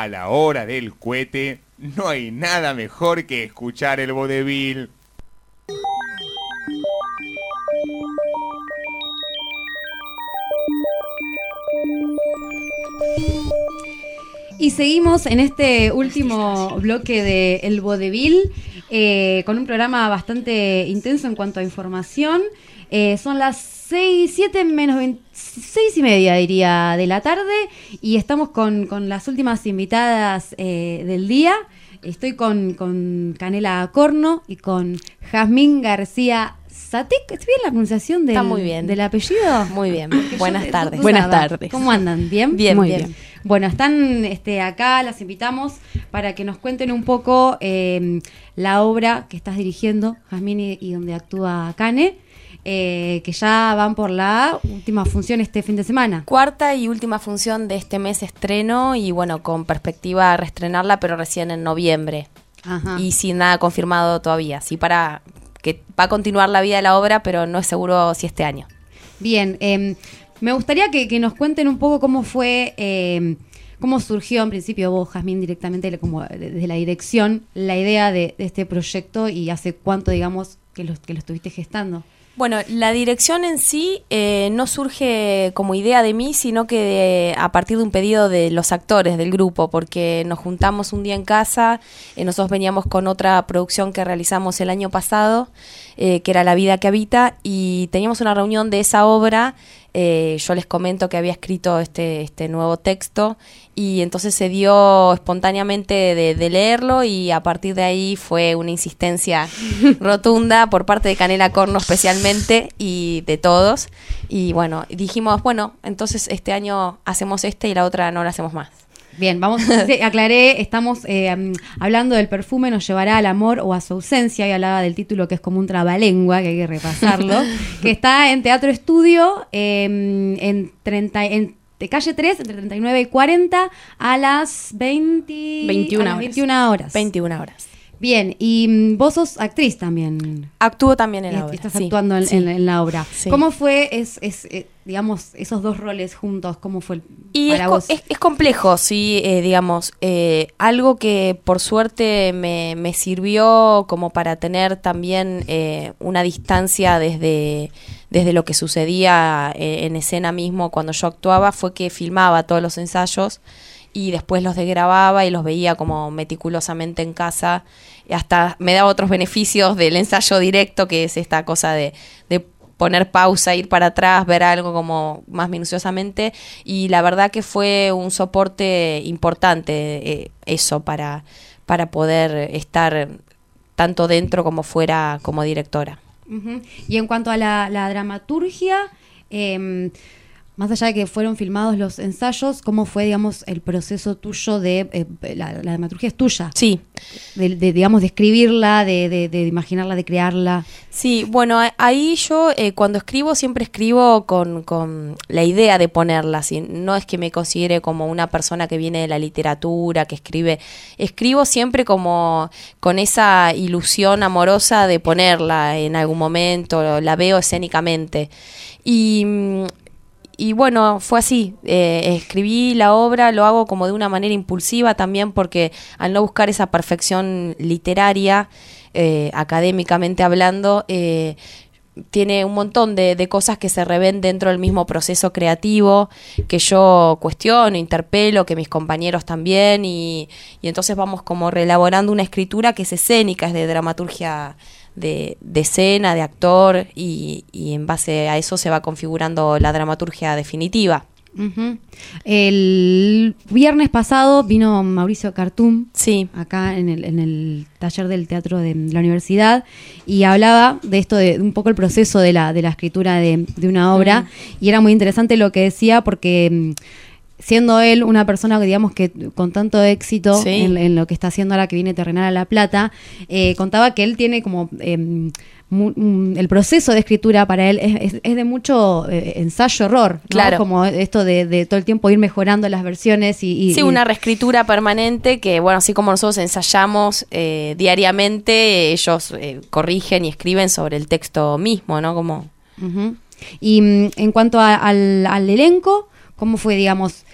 A la hora del cohete, no hay nada mejor que escuchar el vodevil. Y seguimos en este último bloque de El Vodevil eh, con un programa bastante intenso en cuanto a información. Eh, son las 6, 7 menos 20 6 y media diría de la tarde y estamos con, con las últimas invitadas eh, del día. Estoy con, con Canela Corno y con Jazmín García Satik, ¿es bien la pronunciación del, Está muy bien. del apellido? Muy bien. Yo Buenas tardes. Buenas tardes. ¿Cómo andan? ¿Bien? Bien, Muy bien. Bueno, están este, acá, las invitamos para que nos cuenten un poco eh, la obra que estás dirigiendo, Jazmín, y, y donde actúa Cane, eh, que ya van por la última función este fin de semana. Cuarta y última función de este mes estreno y bueno, con perspectiva a reestrenarla, pero recién en noviembre. Ajá. Y sin nada confirmado todavía. Sí, para que va a continuar la vida de la obra, pero no es seguro si este año. Bien, eh, me gustaría que, que nos cuenten un poco cómo fue, eh, cómo surgió en principio vos, Jazmín, directamente como desde la dirección, la idea de, de este proyecto y hace cuánto, digamos, que lo, que lo estuviste gestando. Bueno, la dirección en sí eh, no surge como idea de mí, sino que de- a partir de un pedido de los actores del grupo, porque nos juntamos un día en casa, eh, nosotros veníamos con otra producción que realizamos el año pasado, eh, que era La vida que habita, y teníamos una reunión de esa obra. Eh, yo les comento que había escrito este, este nuevo texto y entonces se dio espontáneamente de, de leerlo y a partir de ahí fue una insistencia rotunda por parte de Canela Corno especialmente y de todos. Y bueno, dijimos, bueno, entonces este año hacemos este y la otra no la hacemos más. Bien, vamos, sí, aclaré, estamos eh, mm, hablando del perfume, nos llevará al amor o a su ausencia, y hablaba del título que es como un trabalengua, que hay que repasarlo, que está en Teatro Estudio, eh, en, 30, en de calle 3, entre 39 y 40, a las 20, 21 a las horas. 21 horas. 21 horas. Bien, y mm, vos sos actriz también. Actúo también en la obra. Estás sí, actuando en, sí. en- en la obra. Sí. ¿Cómo fue, es, es, eh, digamos, esos dos roles juntos? ¿Cómo fue el- Y es, para co- vos? es, es complejo, sí, eh, digamos. eh, algo que por suerte me, me sirvió como para tener también eh, una distancia desde, desde lo que sucedía eh, en escena mismo cuando yo actuaba fue que filmaba todos los ensayos y después los degrababa y los veía como meticulosamente en casa. Y hasta me daba otros beneficios del ensayo directo, que es esta cosa de, de poner pausa, ir para atrás, ver algo como más minuciosamente. Y la verdad que fue un soporte importante eh, eso para, para poder estar tanto dentro como fuera como directora. Y en cuanto a la, dramaturgia, eh, más allá de que fueron filmados los ensayos, ¿cómo fue, digamos, el proceso tuyo de... eh, la, la dramaturgia es tuya. Sí. De, de, digamos, de escribirla, de, de- de imaginarla, de crearla. Sí, bueno, ahí yo eh, cuando escribo siempre escribo con, con la idea de ponerla, no es que me considere como una persona que viene de la literatura, que escribe, escribo siempre como con esa ilusión amorosa de ponerla en algún momento, la veo escénicamente. Y, mm, y bueno, fue así. eh, escribí la obra, lo hago como de una manera impulsiva también porque al no buscar esa perfección literaria, eh, académicamente hablando, eh, tiene un montón de, de cosas que se reven dentro del mismo proceso creativo, que yo cuestiono, interpelo, que mis compañeros también, y, y entonces vamos como reelaborando una escritura que es escénica, es de dramaturgia de, de escena, de actor, y, y en base a eso se va configurando la dramaturgia definitiva. El viernes pasado vino Mauricio Cartum sí. acá en el, en el taller del teatro de la universidad y hablaba de esto, de un poco el proceso de la, de la escritura de, de una obra y era muy interesante lo que decía porque mm, siendo él una persona que digamos que con tanto éxito Sí. en, en lo que está haciendo ahora que viene Terrenal a La Plata, eh, contaba que él tiene como em, mu- mm, el proceso de escritura para él es, es- es de mucho eh, ensayo-error, ¿no? Claro. como esto de, de todo el tiempo ir mejorando las versiones y... y- Sí, y- una reescritura permanente que, bueno, así como nosotros ensayamos eh, diariamente, ellos corrigen y escriben sobre el texto mismo, ¿no? Como... Y mm, en cuanto a- al, al elenco, ¿cómo fue, digamos,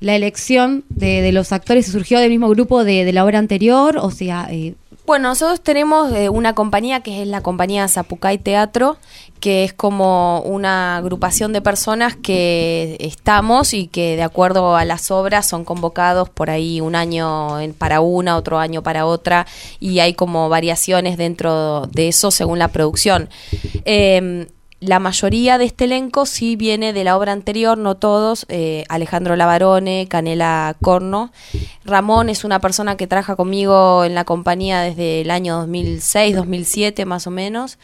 la elección de, los actores? ¿Se surgió del mismo grupo de, la obra anterior? O sea, eh, Bueno, nosotros tenemos eh, una compañía que es la compañía Zapucay Teatro, que es como una agrupación de personas que estamos y que de acuerdo a las obras son convocados por ahí un año para una, otro año para otra, y hay como variaciones dentro de eso según la producción. Eh, la mayoría de este elenco sí viene de la obra anterior, no todos, eh, Alejandro Lavarone, Canela Corno. Ramón es una persona que trabaja conmigo en la compañía desde el año 2006, 2007 más o menos,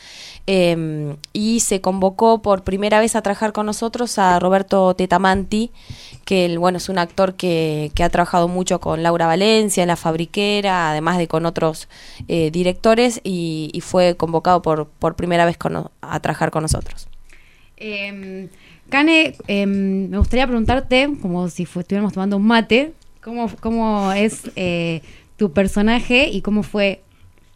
eh, y se convocó por primera vez a trabajar con nosotros a Roberto Tetamanti, que el, bueno, es un actor que, que ha trabajado mucho con Laura Valencia en La Fabriquera, además de con otros eh, directores, y, fue convocado por, por primera vez a trabajar con nosotros. Eh, Cane, eh, me gustaría preguntarte, como si estuviéramos tomando un mate, ¿cómo, cómo es eh, tu personaje y cómo fue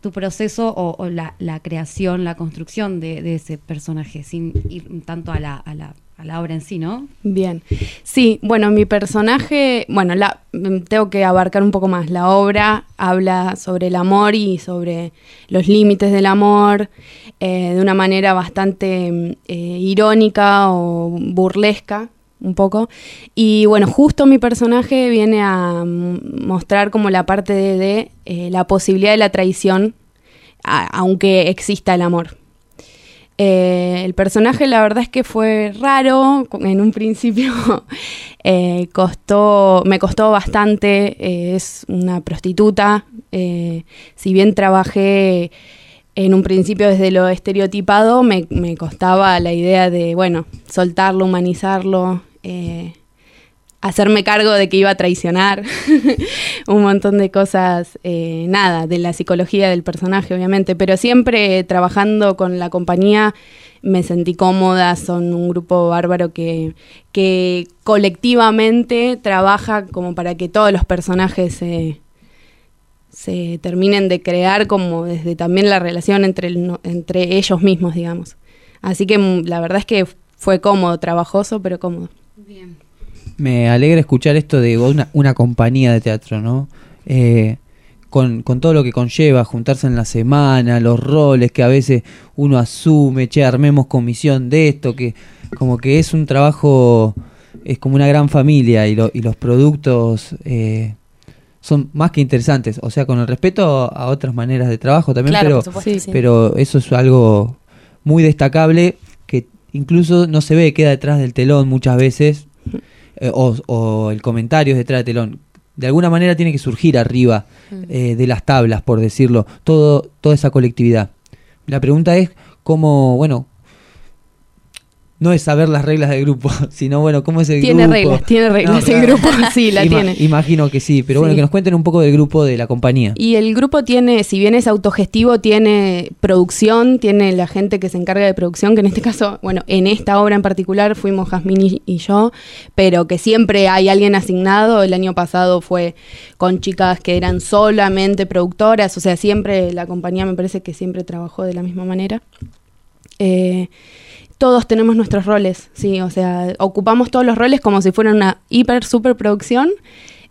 tu proceso o, la creación, la construcción de, de ese personaje, sin ir tanto a la, a, la, a la obra en sí, ¿no? Bien. Sí, bueno, mi personaje, bueno, la, mm, tengo que abarcar un poco más. La obra habla sobre el amor y sobre los límites del amor eh, de una manera bastante mm, eh, irónica o burlesca, un poco. Y bueno, justo mi personaje viene a mostrar como la parte de, eh, la posibilidad de la traición, aunque exista el amor. Eh, el personaje la verdad es que fue raro, en un principio eh, costó, me costó bastante, es una prostituta, si bien trabajé en un principio desde lo estereotipado, me, me costaba la idea de, bueno, soltarlo, humanizarlo, eh, hacerme cargo de que iba a traicionar, un montón de cosas, eh, nada, de la psicología del personaje, obviamente, pero siempre trabajando con la compañía me sentí cómoda, son un grupo bárbaro que, que colectivamente trabaja como para que todos los personajes se, se terminen de crear como desde también la relación entre, entre ellos mismos, digamos. Así que mm, la verdad es que fue cómodo, trabajoso, pero cómodo. Me alegra escuchar esto de una, una compañía de teatro, ¿no? Eh, con, con todo lo que conlleva, juntarse en la semana, los roles que a veces uno asume, che, armemos comisión de esto, que como que es un trabajo, es como una gran familia y, lo- y los productos eh, son más que interesantes, o sea, con el respeto a otras maneras de trabajo también, Claro, pero, por supuesto, Sí. sí. pero eso es algo muy destacable incluso no se ve, queda detrás del telón muchas veces, eh, o, o el comentario es detrás del telón. De alguna manera tiene que surgir arriba eh, de las tablas, por decirlo, todo, toda esa colectividad. La pregunta es cómo, bueno, no es saber las reglas del grupo, sino bueno, cómo es el Tiene grupo. reglas, tiene reglas el claro. grupo, sí, la tiene. Imagino que sí, pero bueno, que nos cuenten un poco del grupo de la compañía. Y el grupo tiene, si bien es autogestivo, tiene producción, tiene la gente que se encarga de producción, que en este caso, bueno, en esta obra en particular fuimos Jazmín y, y yo, pero que siempre hay alguien asignado. El año pasado fue con chicas que eran solamente productoras, o sea, siempre la compañía me parece que siempre trabajó de la misma manera. Eh, todos tenemos nuestros roles, sí, o sea, ocupamos todos los roles como si fuera una hiper super producción,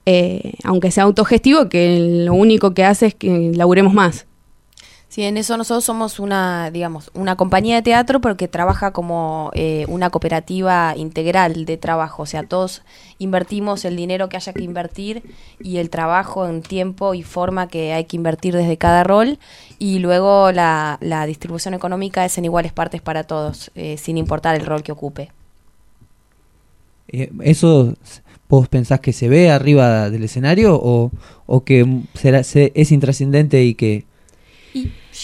eh, aunque sea autogestivo, que lo único que hace es que laburemos más. Sí, en eso nosotros somos una, digamos, una compañía de teatro, pero que trabaja como eh, una cooperativa integral de trabajo. O sea, todos invertimos el dinero que haya que invertir y el trabajo en tiempo y forma que hay que invertir desde cada rol. Y luego la, distribución económica es en iguales partes para todos, eh, sin importar el rol que ocupe. Eh, ¿Eso vos pensás que se ve arriba del escenario o, o que será, se- es intrascendente y que...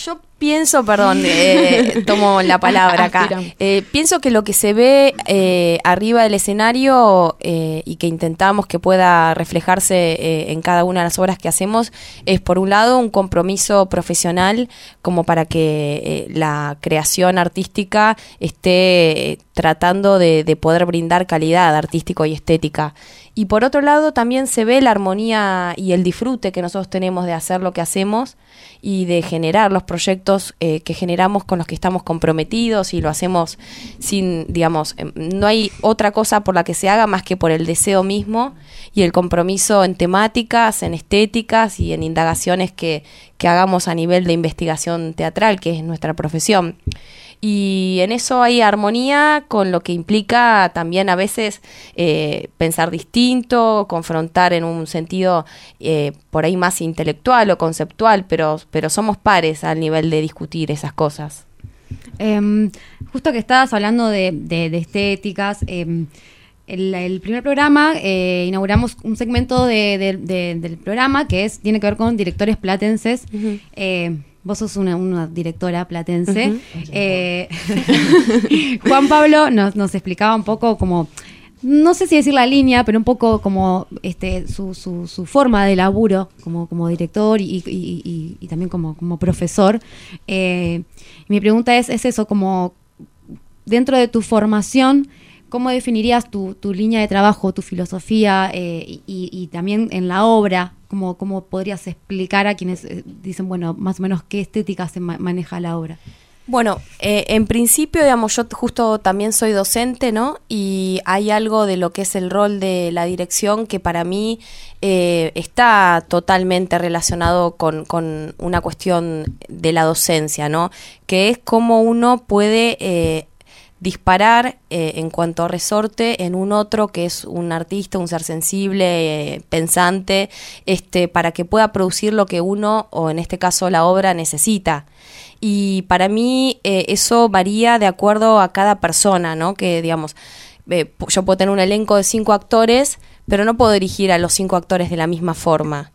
Yo pienso, perdón, eh, tomo la palabra acá. Eh, pienso que lo que se ve eh, arriba del escenario eh, y que intentamos que pueda reflejarse eh, en cada una de las obras que hacemos es, por un lado, un compromiso profesional como para que eh, la creación artística esté tratando de, de poder brindar calidad artístico y estética. Y por otro lado, también se ve la armonía y el disfrute que nosotros tenemos de hacer lo que hacemos y de generar los proyectos eh, que generamos con los que estamos comprometidos y lo hacemos sin, digamos, em, no hay otra cosa por la que se haga más que por el deseo mismo y el compromiso en temáticas, en estéticas y en indagaciones que, que hagamos a nivel de investigación teatral, que es nuestra profesión. Y en eso hay armonía con lo que implica también a veces eh, pensar distinto, confrontar en un sentido eh, por ahí más intelectual o conceptual, pero, pero somos pares al nivel de discutir esas cosas. Em, justo que estabas hablando de, de- de estéticas, em, el, el primer programa eh, inauguramos un segmento de- de- de- del programa que es tiene que ver con directores platenses. Vos sos una, una directora platense. Eh, Juan Pablo nos, nos explicaba un poco como no sé si decir la línea, pero un poco como este su, su, su forma de laburo como, como director y, y- y- y también como, como profesor. Eh, mi pregunta es, es eso, como dentro de tu formación, ¿cómo definirías tu, tu línea de trabajo, tu filosofía eh, y, también en la obra? ¿Cómo, podrías explicar a quienes eh, dicen, bueno, más o menos qué estética se ma- maneja la obra? Bueno, eh, en principio, digamos, yo justo también soy docente, ¿no? Y hay algo de lo que es el rol de la dirección que para mí está totalmente relacionado con, una cuestión de la docencia, ¿no? Que es cómo uno puede disparar eh, en cuanto a resorte en un otro que es un artista, un ser sensible, eh, pensante, este, para que pueda producir lo que uno, o en este caso la obra, necesita. Y para mí eh, eso varía de acuerdo a cada persona, ¿no? Que digamos, eh, yo puedo tener un elenco de cinco actores, pero no puedo dirigir a los cinco actores de la misma forma.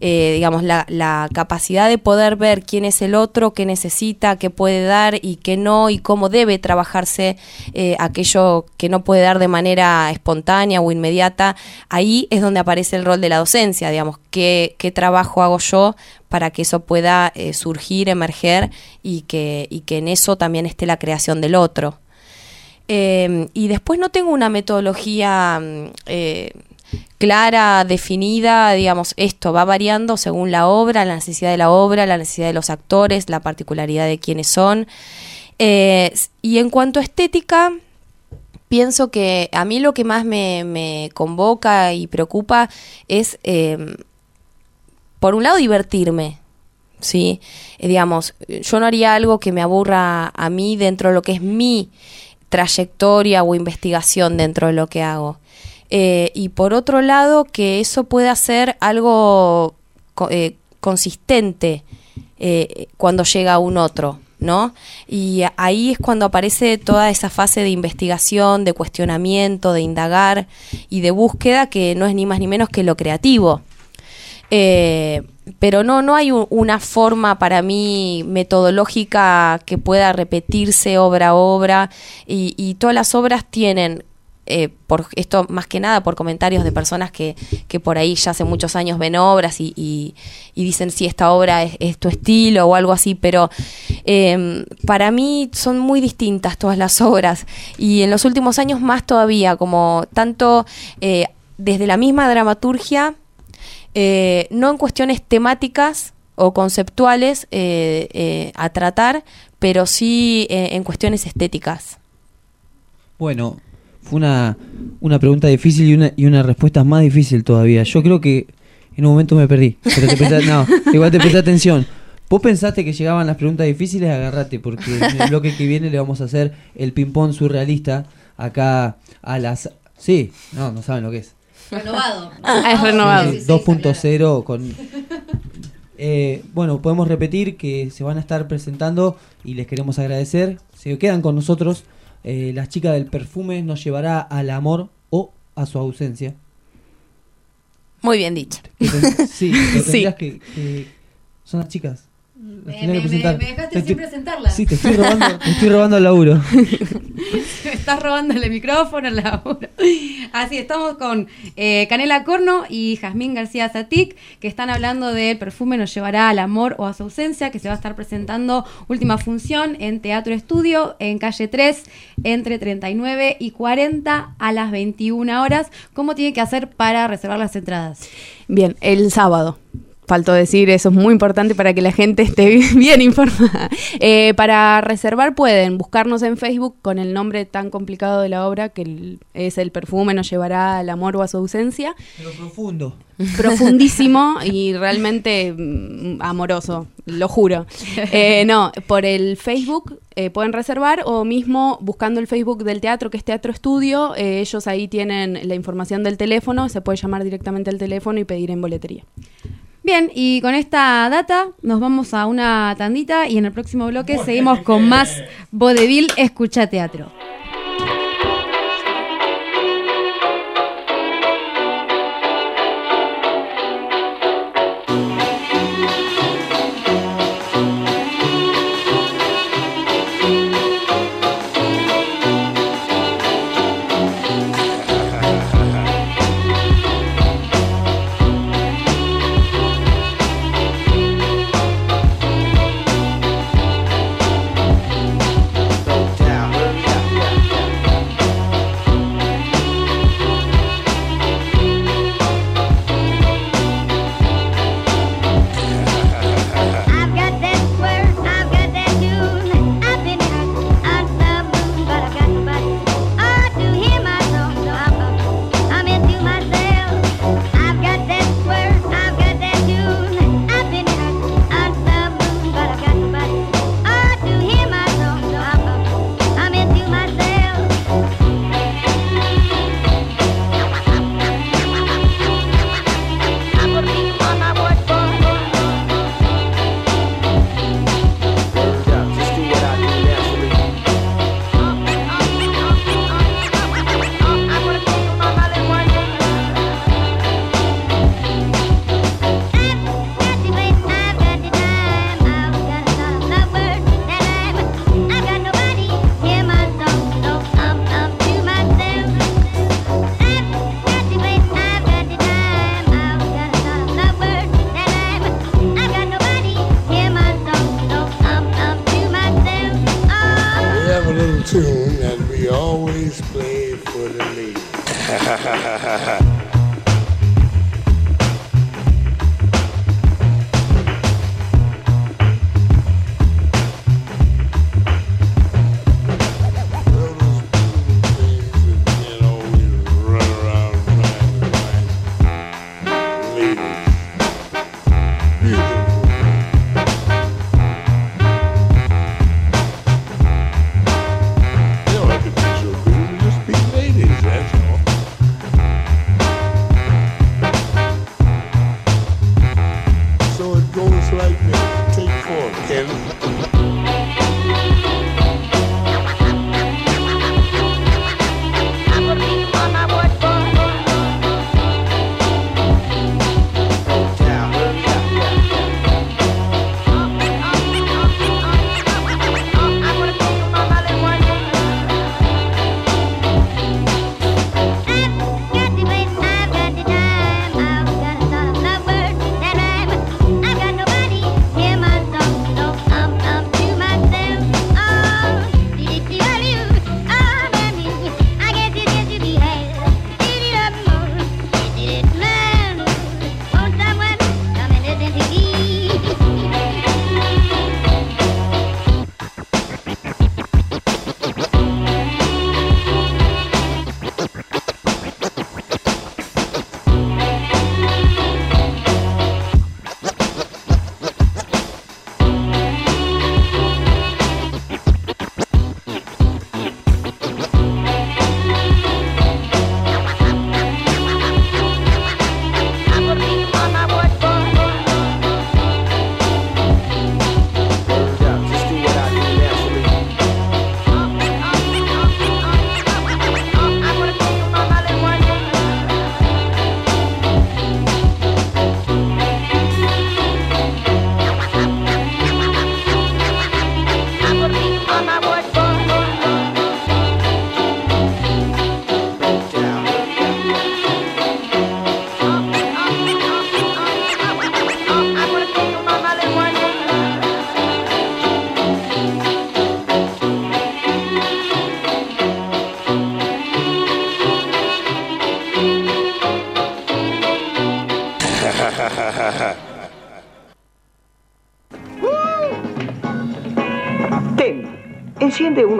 Eh, digamos, la, capacidad de poder ver quién es el otro, qué necesita, qué puede dar y qué no, y cómo debe trabajarse eh, aquello que no puede dar de manera espontánea o inmediata, ahí es donde aparece el rol de la docencia, digamos, qué, qué trabajo hago yo para que eso pueda eh, surgir, emerger y que, y que en eso también esté la creación del otro. Y después no tengo una metodología mm, clara, definida, digamos, esto va variando según la obra, la necesidad de la obra, la necesidad de los actores, la particularidad de quiénes son. Eh, y en cuanto a estética, pienso que a mí lo que más me, me convoca y preocupa es, eh, por un lado, divertirme. ¿sí? Eh, digamos, yo no haría algo que me aburra a mí dentro de lo que es mi trayectoria o investigación dentro de lo que hago. Eh, y por otro lado, que eso pueda ser algo eh, consistente eh, cuando llega un otro, ¿no? Y ahí es cuando aparece toda esa fase de investigación, de cuestionamiento, de indagar y de búsqueda que no es ni más ni menos que lo creativo. Pero no, no hay un- una forma para mí metodológica que pueda repetirse obra a obra y todas las obras tienen, eh, por esto más que nada por comentarios de personas que, que por ahí ya hace muchos años ven obras y, y- dicen si esta obra es, tu estilo o algo así, pero eh, para mí son muy distintas todas las obras y en los últimos años más todavía, como tanto eh, desde la misma dramaturgia, eh, no en cuestiones temáticas o conceptuales a tratar, pero sí en cuestiones estéticas. Bueno, fue una, una pregunta difícil y una, y una respuesta más difícil todavía. Yo creo que en un momento me perdí. Pero te presté- no, igual te presté atención. Vos pensaste que llegaban las preguntas difíciles, agarrate, porque en el bloque que viene le vamos a hacer el ping-pong surrealista acá a las... Sí, no, no saben lo que es. Renovado. Ah, es renovado. Sí, 2.0 con... Eh, bueno, podemos repetir que se van a estar presentando y les queremos agradecer. Se quedan con nosotros. Eh, las chicas del perfume nos llevará al amor o a su ausencia. Muy bien dicho. Sí, lo tendrías que, que- Son las chicas. Me- me- me dejaste Te sin estoy- presentarlas. Sí, te estoy robando, te estoy robando el laburo. Me estás robando el micrófono, la obra. Así, estamos con eh, Canela Corno y Jazmín García Satic, que están hablando del perfume nos llevará al amor o a su ausencia, que se va a estar presentando última función en Teatro Estudio, en calle 3, entre 39 y 40 a las 21 horas. ¿Cómo tiene que hacer para reservar las entradas? Bien, el sábado. Faltó decir, eso es muy importante para que la gente esté bien informada. Eh, para reservar pueden buscarnos en Facebook con el nombre tan complicado de la obra, que es El perfume nos llevará al amor o a su ausencia. Pero profundo. Profundísimo y realmente mm, amoroso, lo juro. Eh, no, por el Facebook eh, pueden reservar o mismo buscando el Facebook del teatro, que es Teatro Estudio, eh, ellos ahí tienen la información del teléfono, se puede llamar directamente al teléfono y pedir en boletería. Bien, y con esta data nos vamos a una tandita y en el próximo bloque seguimos con más Vodevil Escucha Teatro.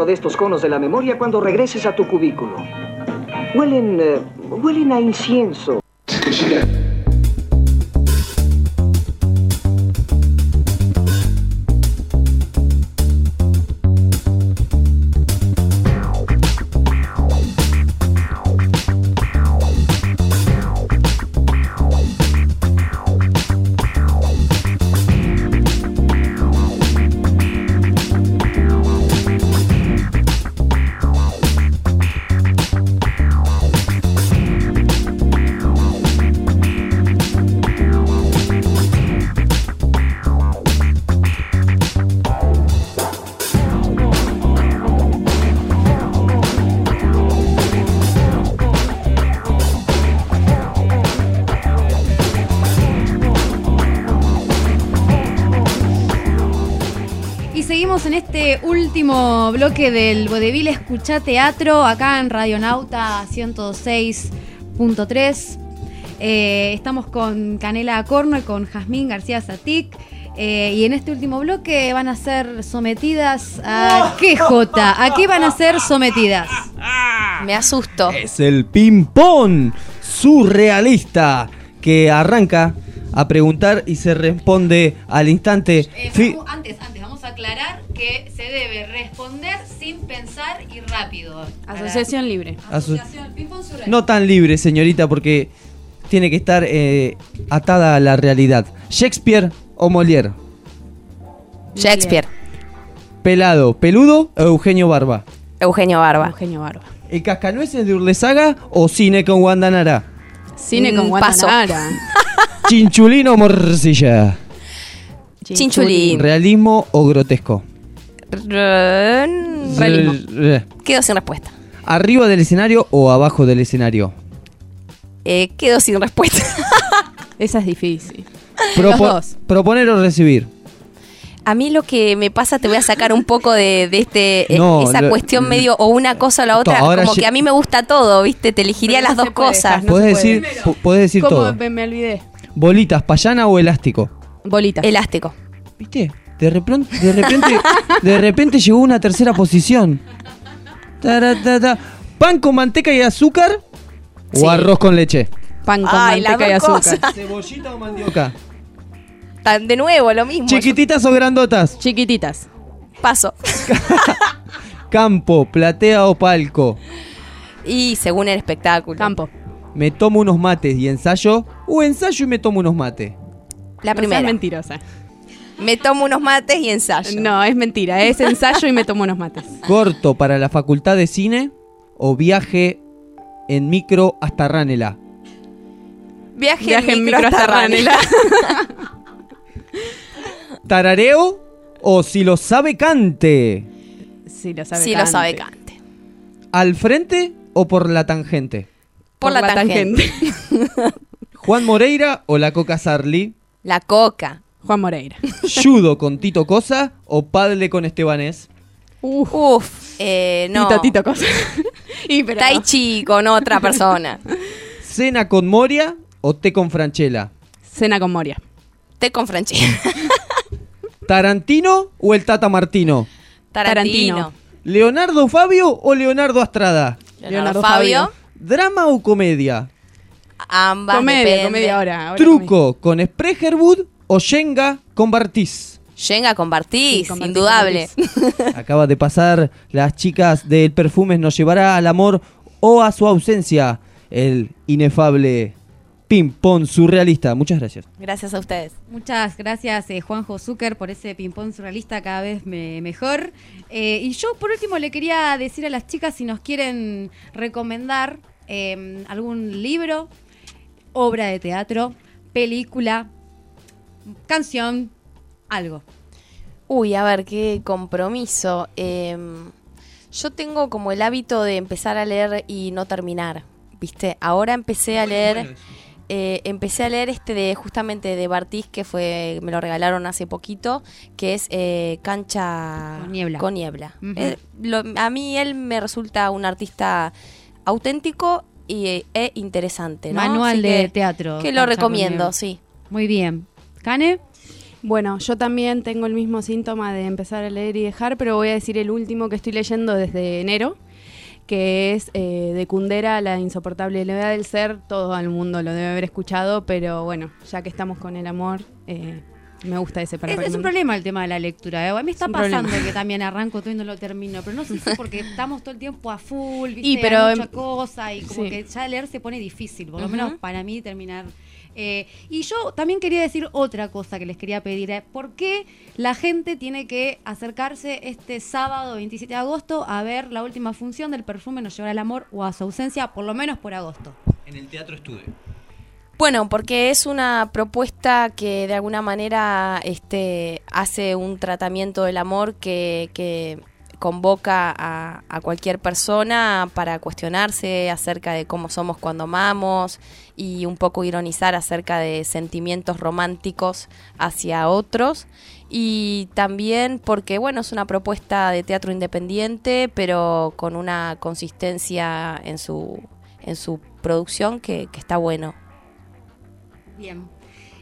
de estos conos de la memoria cuando regreses a tu cubículo. Huelen, eh, huelen a incienso. Bloque del Vodevil Escucha Teatro, acá en Radionauta 106.3. Eh, estamos con Canela Corno y con Jazmín García Satic. Eh, y en este último bloque van a ser sometidas a qué, Jota? ¿A qué van a ser sometidas? Me asusto. Es el ping-pong surrealista que arranca a preguntar y se responde al instante. Fi- antes, antes, vamos a aclarar que se debe responder sin pensar y rápido. Asociación libre. Asociación no tan libre, señorita, porque tiene que estar eh, atada a la realidad. Shakespeare o Molière. Shakespeare. Pelado, peludo o Eugenio Barba. Eugenio Barba. Eugenio Barba. ¿El cascanueces de Urlesaga o cine con Wanda Nara? Cine con Mm, Wanda paso. Nara. Chinchulín o morcilla. Chinchulín. ¿Realismo o grotesco? Realismo. Quedo sin respuesta. ¿Arriba del escenario o abajo del escenario? Eh, quedo sin respuesta. Esa es difícil. Propo- Los dos. ¿Proponer o recibir? A mí lo que me pasa, te voy a sacar un poco de, de este eh, No, esa lo- cuestión medio o una cosa o la otra. Como que a mí me gusta todo, ¿viste? Te elegiría las no dos puede, cosas. No Podés se puede. decir, pu- podés decir ¿Cómo todo. me, me olvidé? ¿Bolitas, payana o elástico? Bolitas. Elástico. ¿Viste? De repente, de repente, de repente llegó una tercera posición. Taratata. ¿Pan con manteca y azúcar? Sí. ¿O arroz con leche? Pan con Ay, manteca y azúcar. cosas. ¿Cebollita o mandioca? Tan- De nuevo, lo mismo. ¿Chiquititas o grandotas? Chiquititas. Paso. ¿Campo, platea o palco? Y según el espectáculo. Campo. ¿Me tomo unos mates y ensayo? ¿O ensayo y me tomo unos mates? La No primera. seas mentirosa. Me tomo unos mates y ensayo. No, es mentira. Es ensayo y me tomo unos mates. ¿Corto para la facultad de cine? ¿O viaje en micro hasta Ranela? Viaje, Viaje en micro hasta Ranela. ¿Tarareo? ¿O si lo sabe cante? Sí, lo sabe lo Cante. sabe Cante. ¿Al frente o por la tangente? Por, la, tangente. ¿Juan Moreira o la Coca Sarli? La coca. Juan Moreira. ¿Judo con Tito Cosa o Padle con Estebanés? Uf, eh, no. Tito, Tito, cosa. y pero... Tai Chi con otra persona. ¿Cena con Moria o té con Franchella? Cena con Moria. Té con Franchella. ¿Tarantino o el Tata Martino? Tarantino. ¿Leonardo Fabio o Leonardo Astrada? Leonardo Fabio. ¿Drama o comedia? Ambas. Comedia, depende. comedia ahora. ahora ¿Truco con Sprecherwood o Shenga con Bartiz? Llega con Bartiz, Sí, con Bartiz, indudable. Acaba de pasar las chicas del Perfumes nos llevará al amor o a su ausencia. El inefable ping-pong surrealista. Muchas gracias. Gracias a ustedes. Muchas gracias, eh, Juanjo Zucker, por ese ping-pong surrealista cada vez me- mejor. Eh, y yo, por último, le quería decir a las chicas si nos quieren recomendar eh, algún libro, obra de teatro, película, canción, algo. Uy, a ver, qué compromiso. Eh, yo tengo como el hábito de empezar a leer y no terminar, ¿viste? Ahora empecé a leer... eh, empecé a leer este de justamente de Bartiz que fue me lo regalaron hace poquito que es eh, cancha Con niebla. con niebla. Eh, lo- a mí él me resulta un artista auténtico y, e interesante ¿no? Manual Así de que- teatro. que lo recomiendo sí Muy bien. ¿Cane? Bueno, yo también tengo el mismo síntoma de empezar a leer y dejar, pero voy a decir el último que estoy leyendo desde enero, que es eh, de Kundera, La insoportable levedad del ser. Todo el mundo lo debe haber escuchado, pero bueno, ya que estamos con el amor, eh, me gusta ese para Es, es un problema el tema de la lectura. ¿eh? A mí está Es pasando problema. que también arranco todo y no lo termino, pero no sé si es porque estamos todo el tiempo a full, ¿viste? Y, pero, Hay mucha em, cosa y como sí. que ya leer se pone difícil, por lo menos para mí terminar. Eh, y yo también quería decir otra cosa que les quería pedir. eh, ¿Por qué la gente tiene que acercarse este sábado 27 de agosto a ver la última función del perfume Nos llevará el amor o a su ausencia, por lo menos por agosto? En el Teatro Estudio. Bueno, porque es una propuesta que de alguna manera este, hace un tratamiento del amor que, que convoca a, cualquier persona para cuestionarse acerca de cómo somos cuando amamos y un poco ironizar acerca de sentimientos románticos hacia otros y también porque bueno es una propuesta de teatro independiente pero con una consistencia en su en su producción que, que está bueno Bien.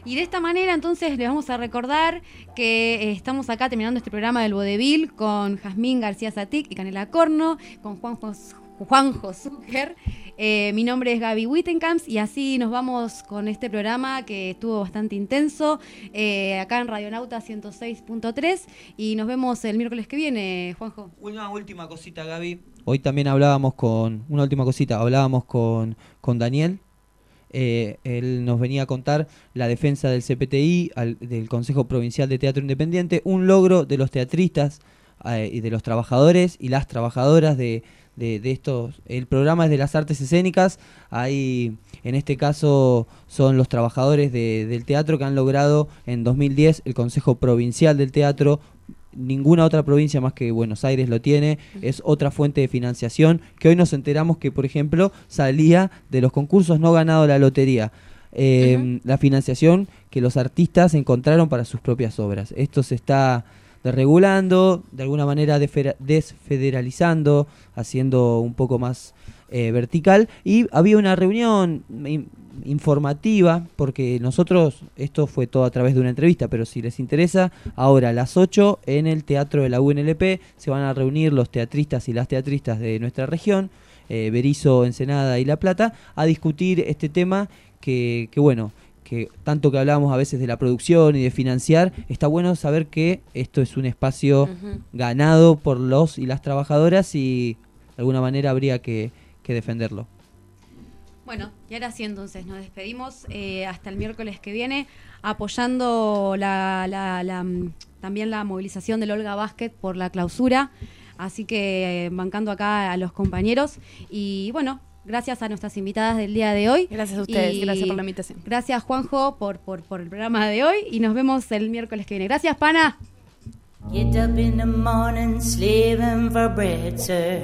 Y de esta manera, entonces, les vamos a recordar que eh, estamos acá terminando este programa del Vodevil con Jazmín García Satic y Canela Corno, con Juanjo, Juanjo Zucker. Eh, mi nombre es Gaby Wittencamps y así nos vamos con este programa que estuvo bastante intenso eh, acá en Radionauta 106.3 y nos vemos el miércoles que viene, Juanjo. Una última cosita, Gaby. Hoy también hablábamos con, una última cosita, hablábamos con, con Daniel. Eh, él nos venía a contar la defensa del CPTI, al- del Consejo Provincial de Teatro Independiente, un logro de los teatristas eh, y de los trabajadores y las trabajadoras de, de- estos. El programa es de las artes escénicas, hay, en este caso son los trabajadores de- del teatro que han logrado en 2010 el Consejo Provincial del Teatro ninguna otra provincia más que Buenos Aires lo tiene, es otra fuente de financiación que hoy nos enteramos que, por ejemplo, salía de los concursos no ganado la lotería. Eh, La financiación que los artistas encontraron para sus propias obras. Esto se está desregulando, de alguna manera desfederalizando, haciendo un poco más eh, vertical. Y había una reunión in- informativa, porque nosotros, esto fue todo a través de una entrevista, pero si les interesa, ahora a las 8 en el Teatro de la UNLP se van a reunir los teatristas y las teatristas de nuestra región, eh, Berizo, Ensenada y La Plata, a discutir este tema que, que bueno, que tanto que hablábamos a veces de la producción y de financiar, está bueno saber que esto es un espacio ganado por los y las trabajadoras y de alguna manera habría que, que defenderlo. Bueno, y ahora sí entonces nos despedimos eh, hasta el miércoles que viene apoyando la, la- la, mm, también la movilización del Olga Basket por la clausura. Así que eh, bancando acá a los compañeros. Y bueno, gracias a nuestras invitadas del día de hoy. Gracias a ustedes, Y gracias por la invitación. Gracias Juanjo por, por, por el programa de hoy y nos vemos el miércoles que viene. Gracias, Pana. Get up in the morning, slaving for bread, sir.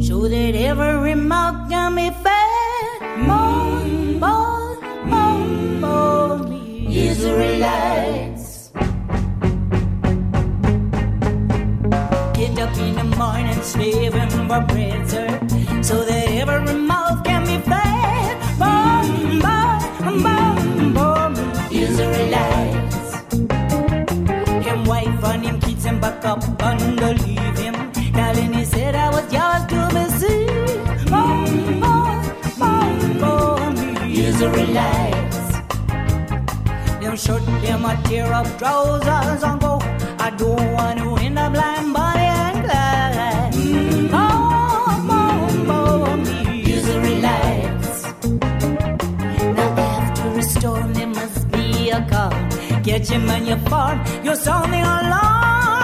So that every mouth can be fed. More, more, more, more Israelites. Get up in the morning, slaving for bread, sir. So that every mouth can stuck up leave him. darling. he said I was yours to mislead. For, for, for, for me. Them shirt, them a tear up trousers and go. I don't want to end up blind, Bonnie and Clyde. Mm, for, for, for Now after a storm there must be a calm. Get your man your farm, your song me alone.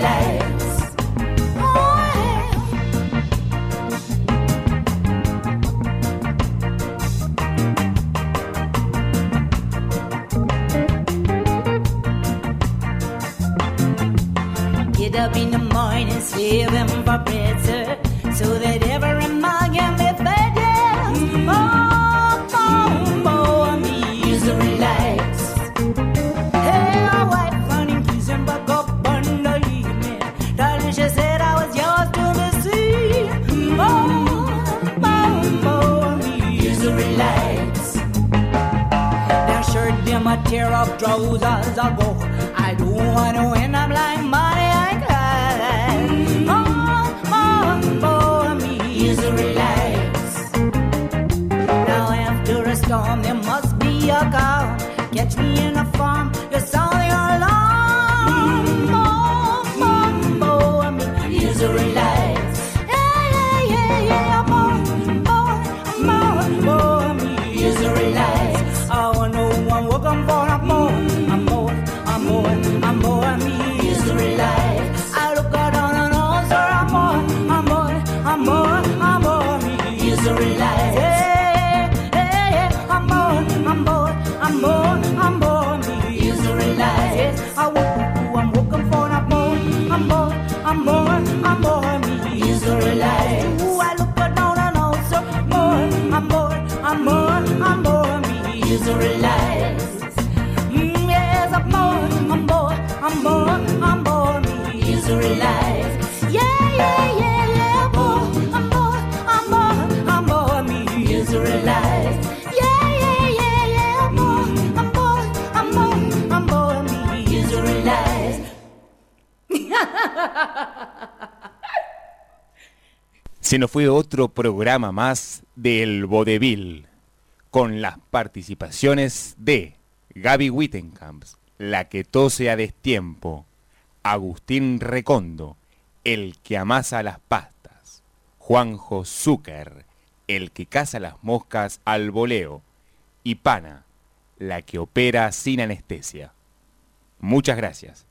Get up in the morning, slaving for bread, so that every pair of trousers I go. I don't wanna end up like my Yeah, yeah, yeah, yeah. I'm born, I'm born, I'm Se nos fue otro programa más del vodevil con las participaciones de Gaby Wittenkamps, la que tose a destiempo, Agustín Recondo, el que amasa las pastas, Juanjo Zucker, el que caza las moscas al voleo, y Pana, la que opera sin anestesia. Muchas gracias.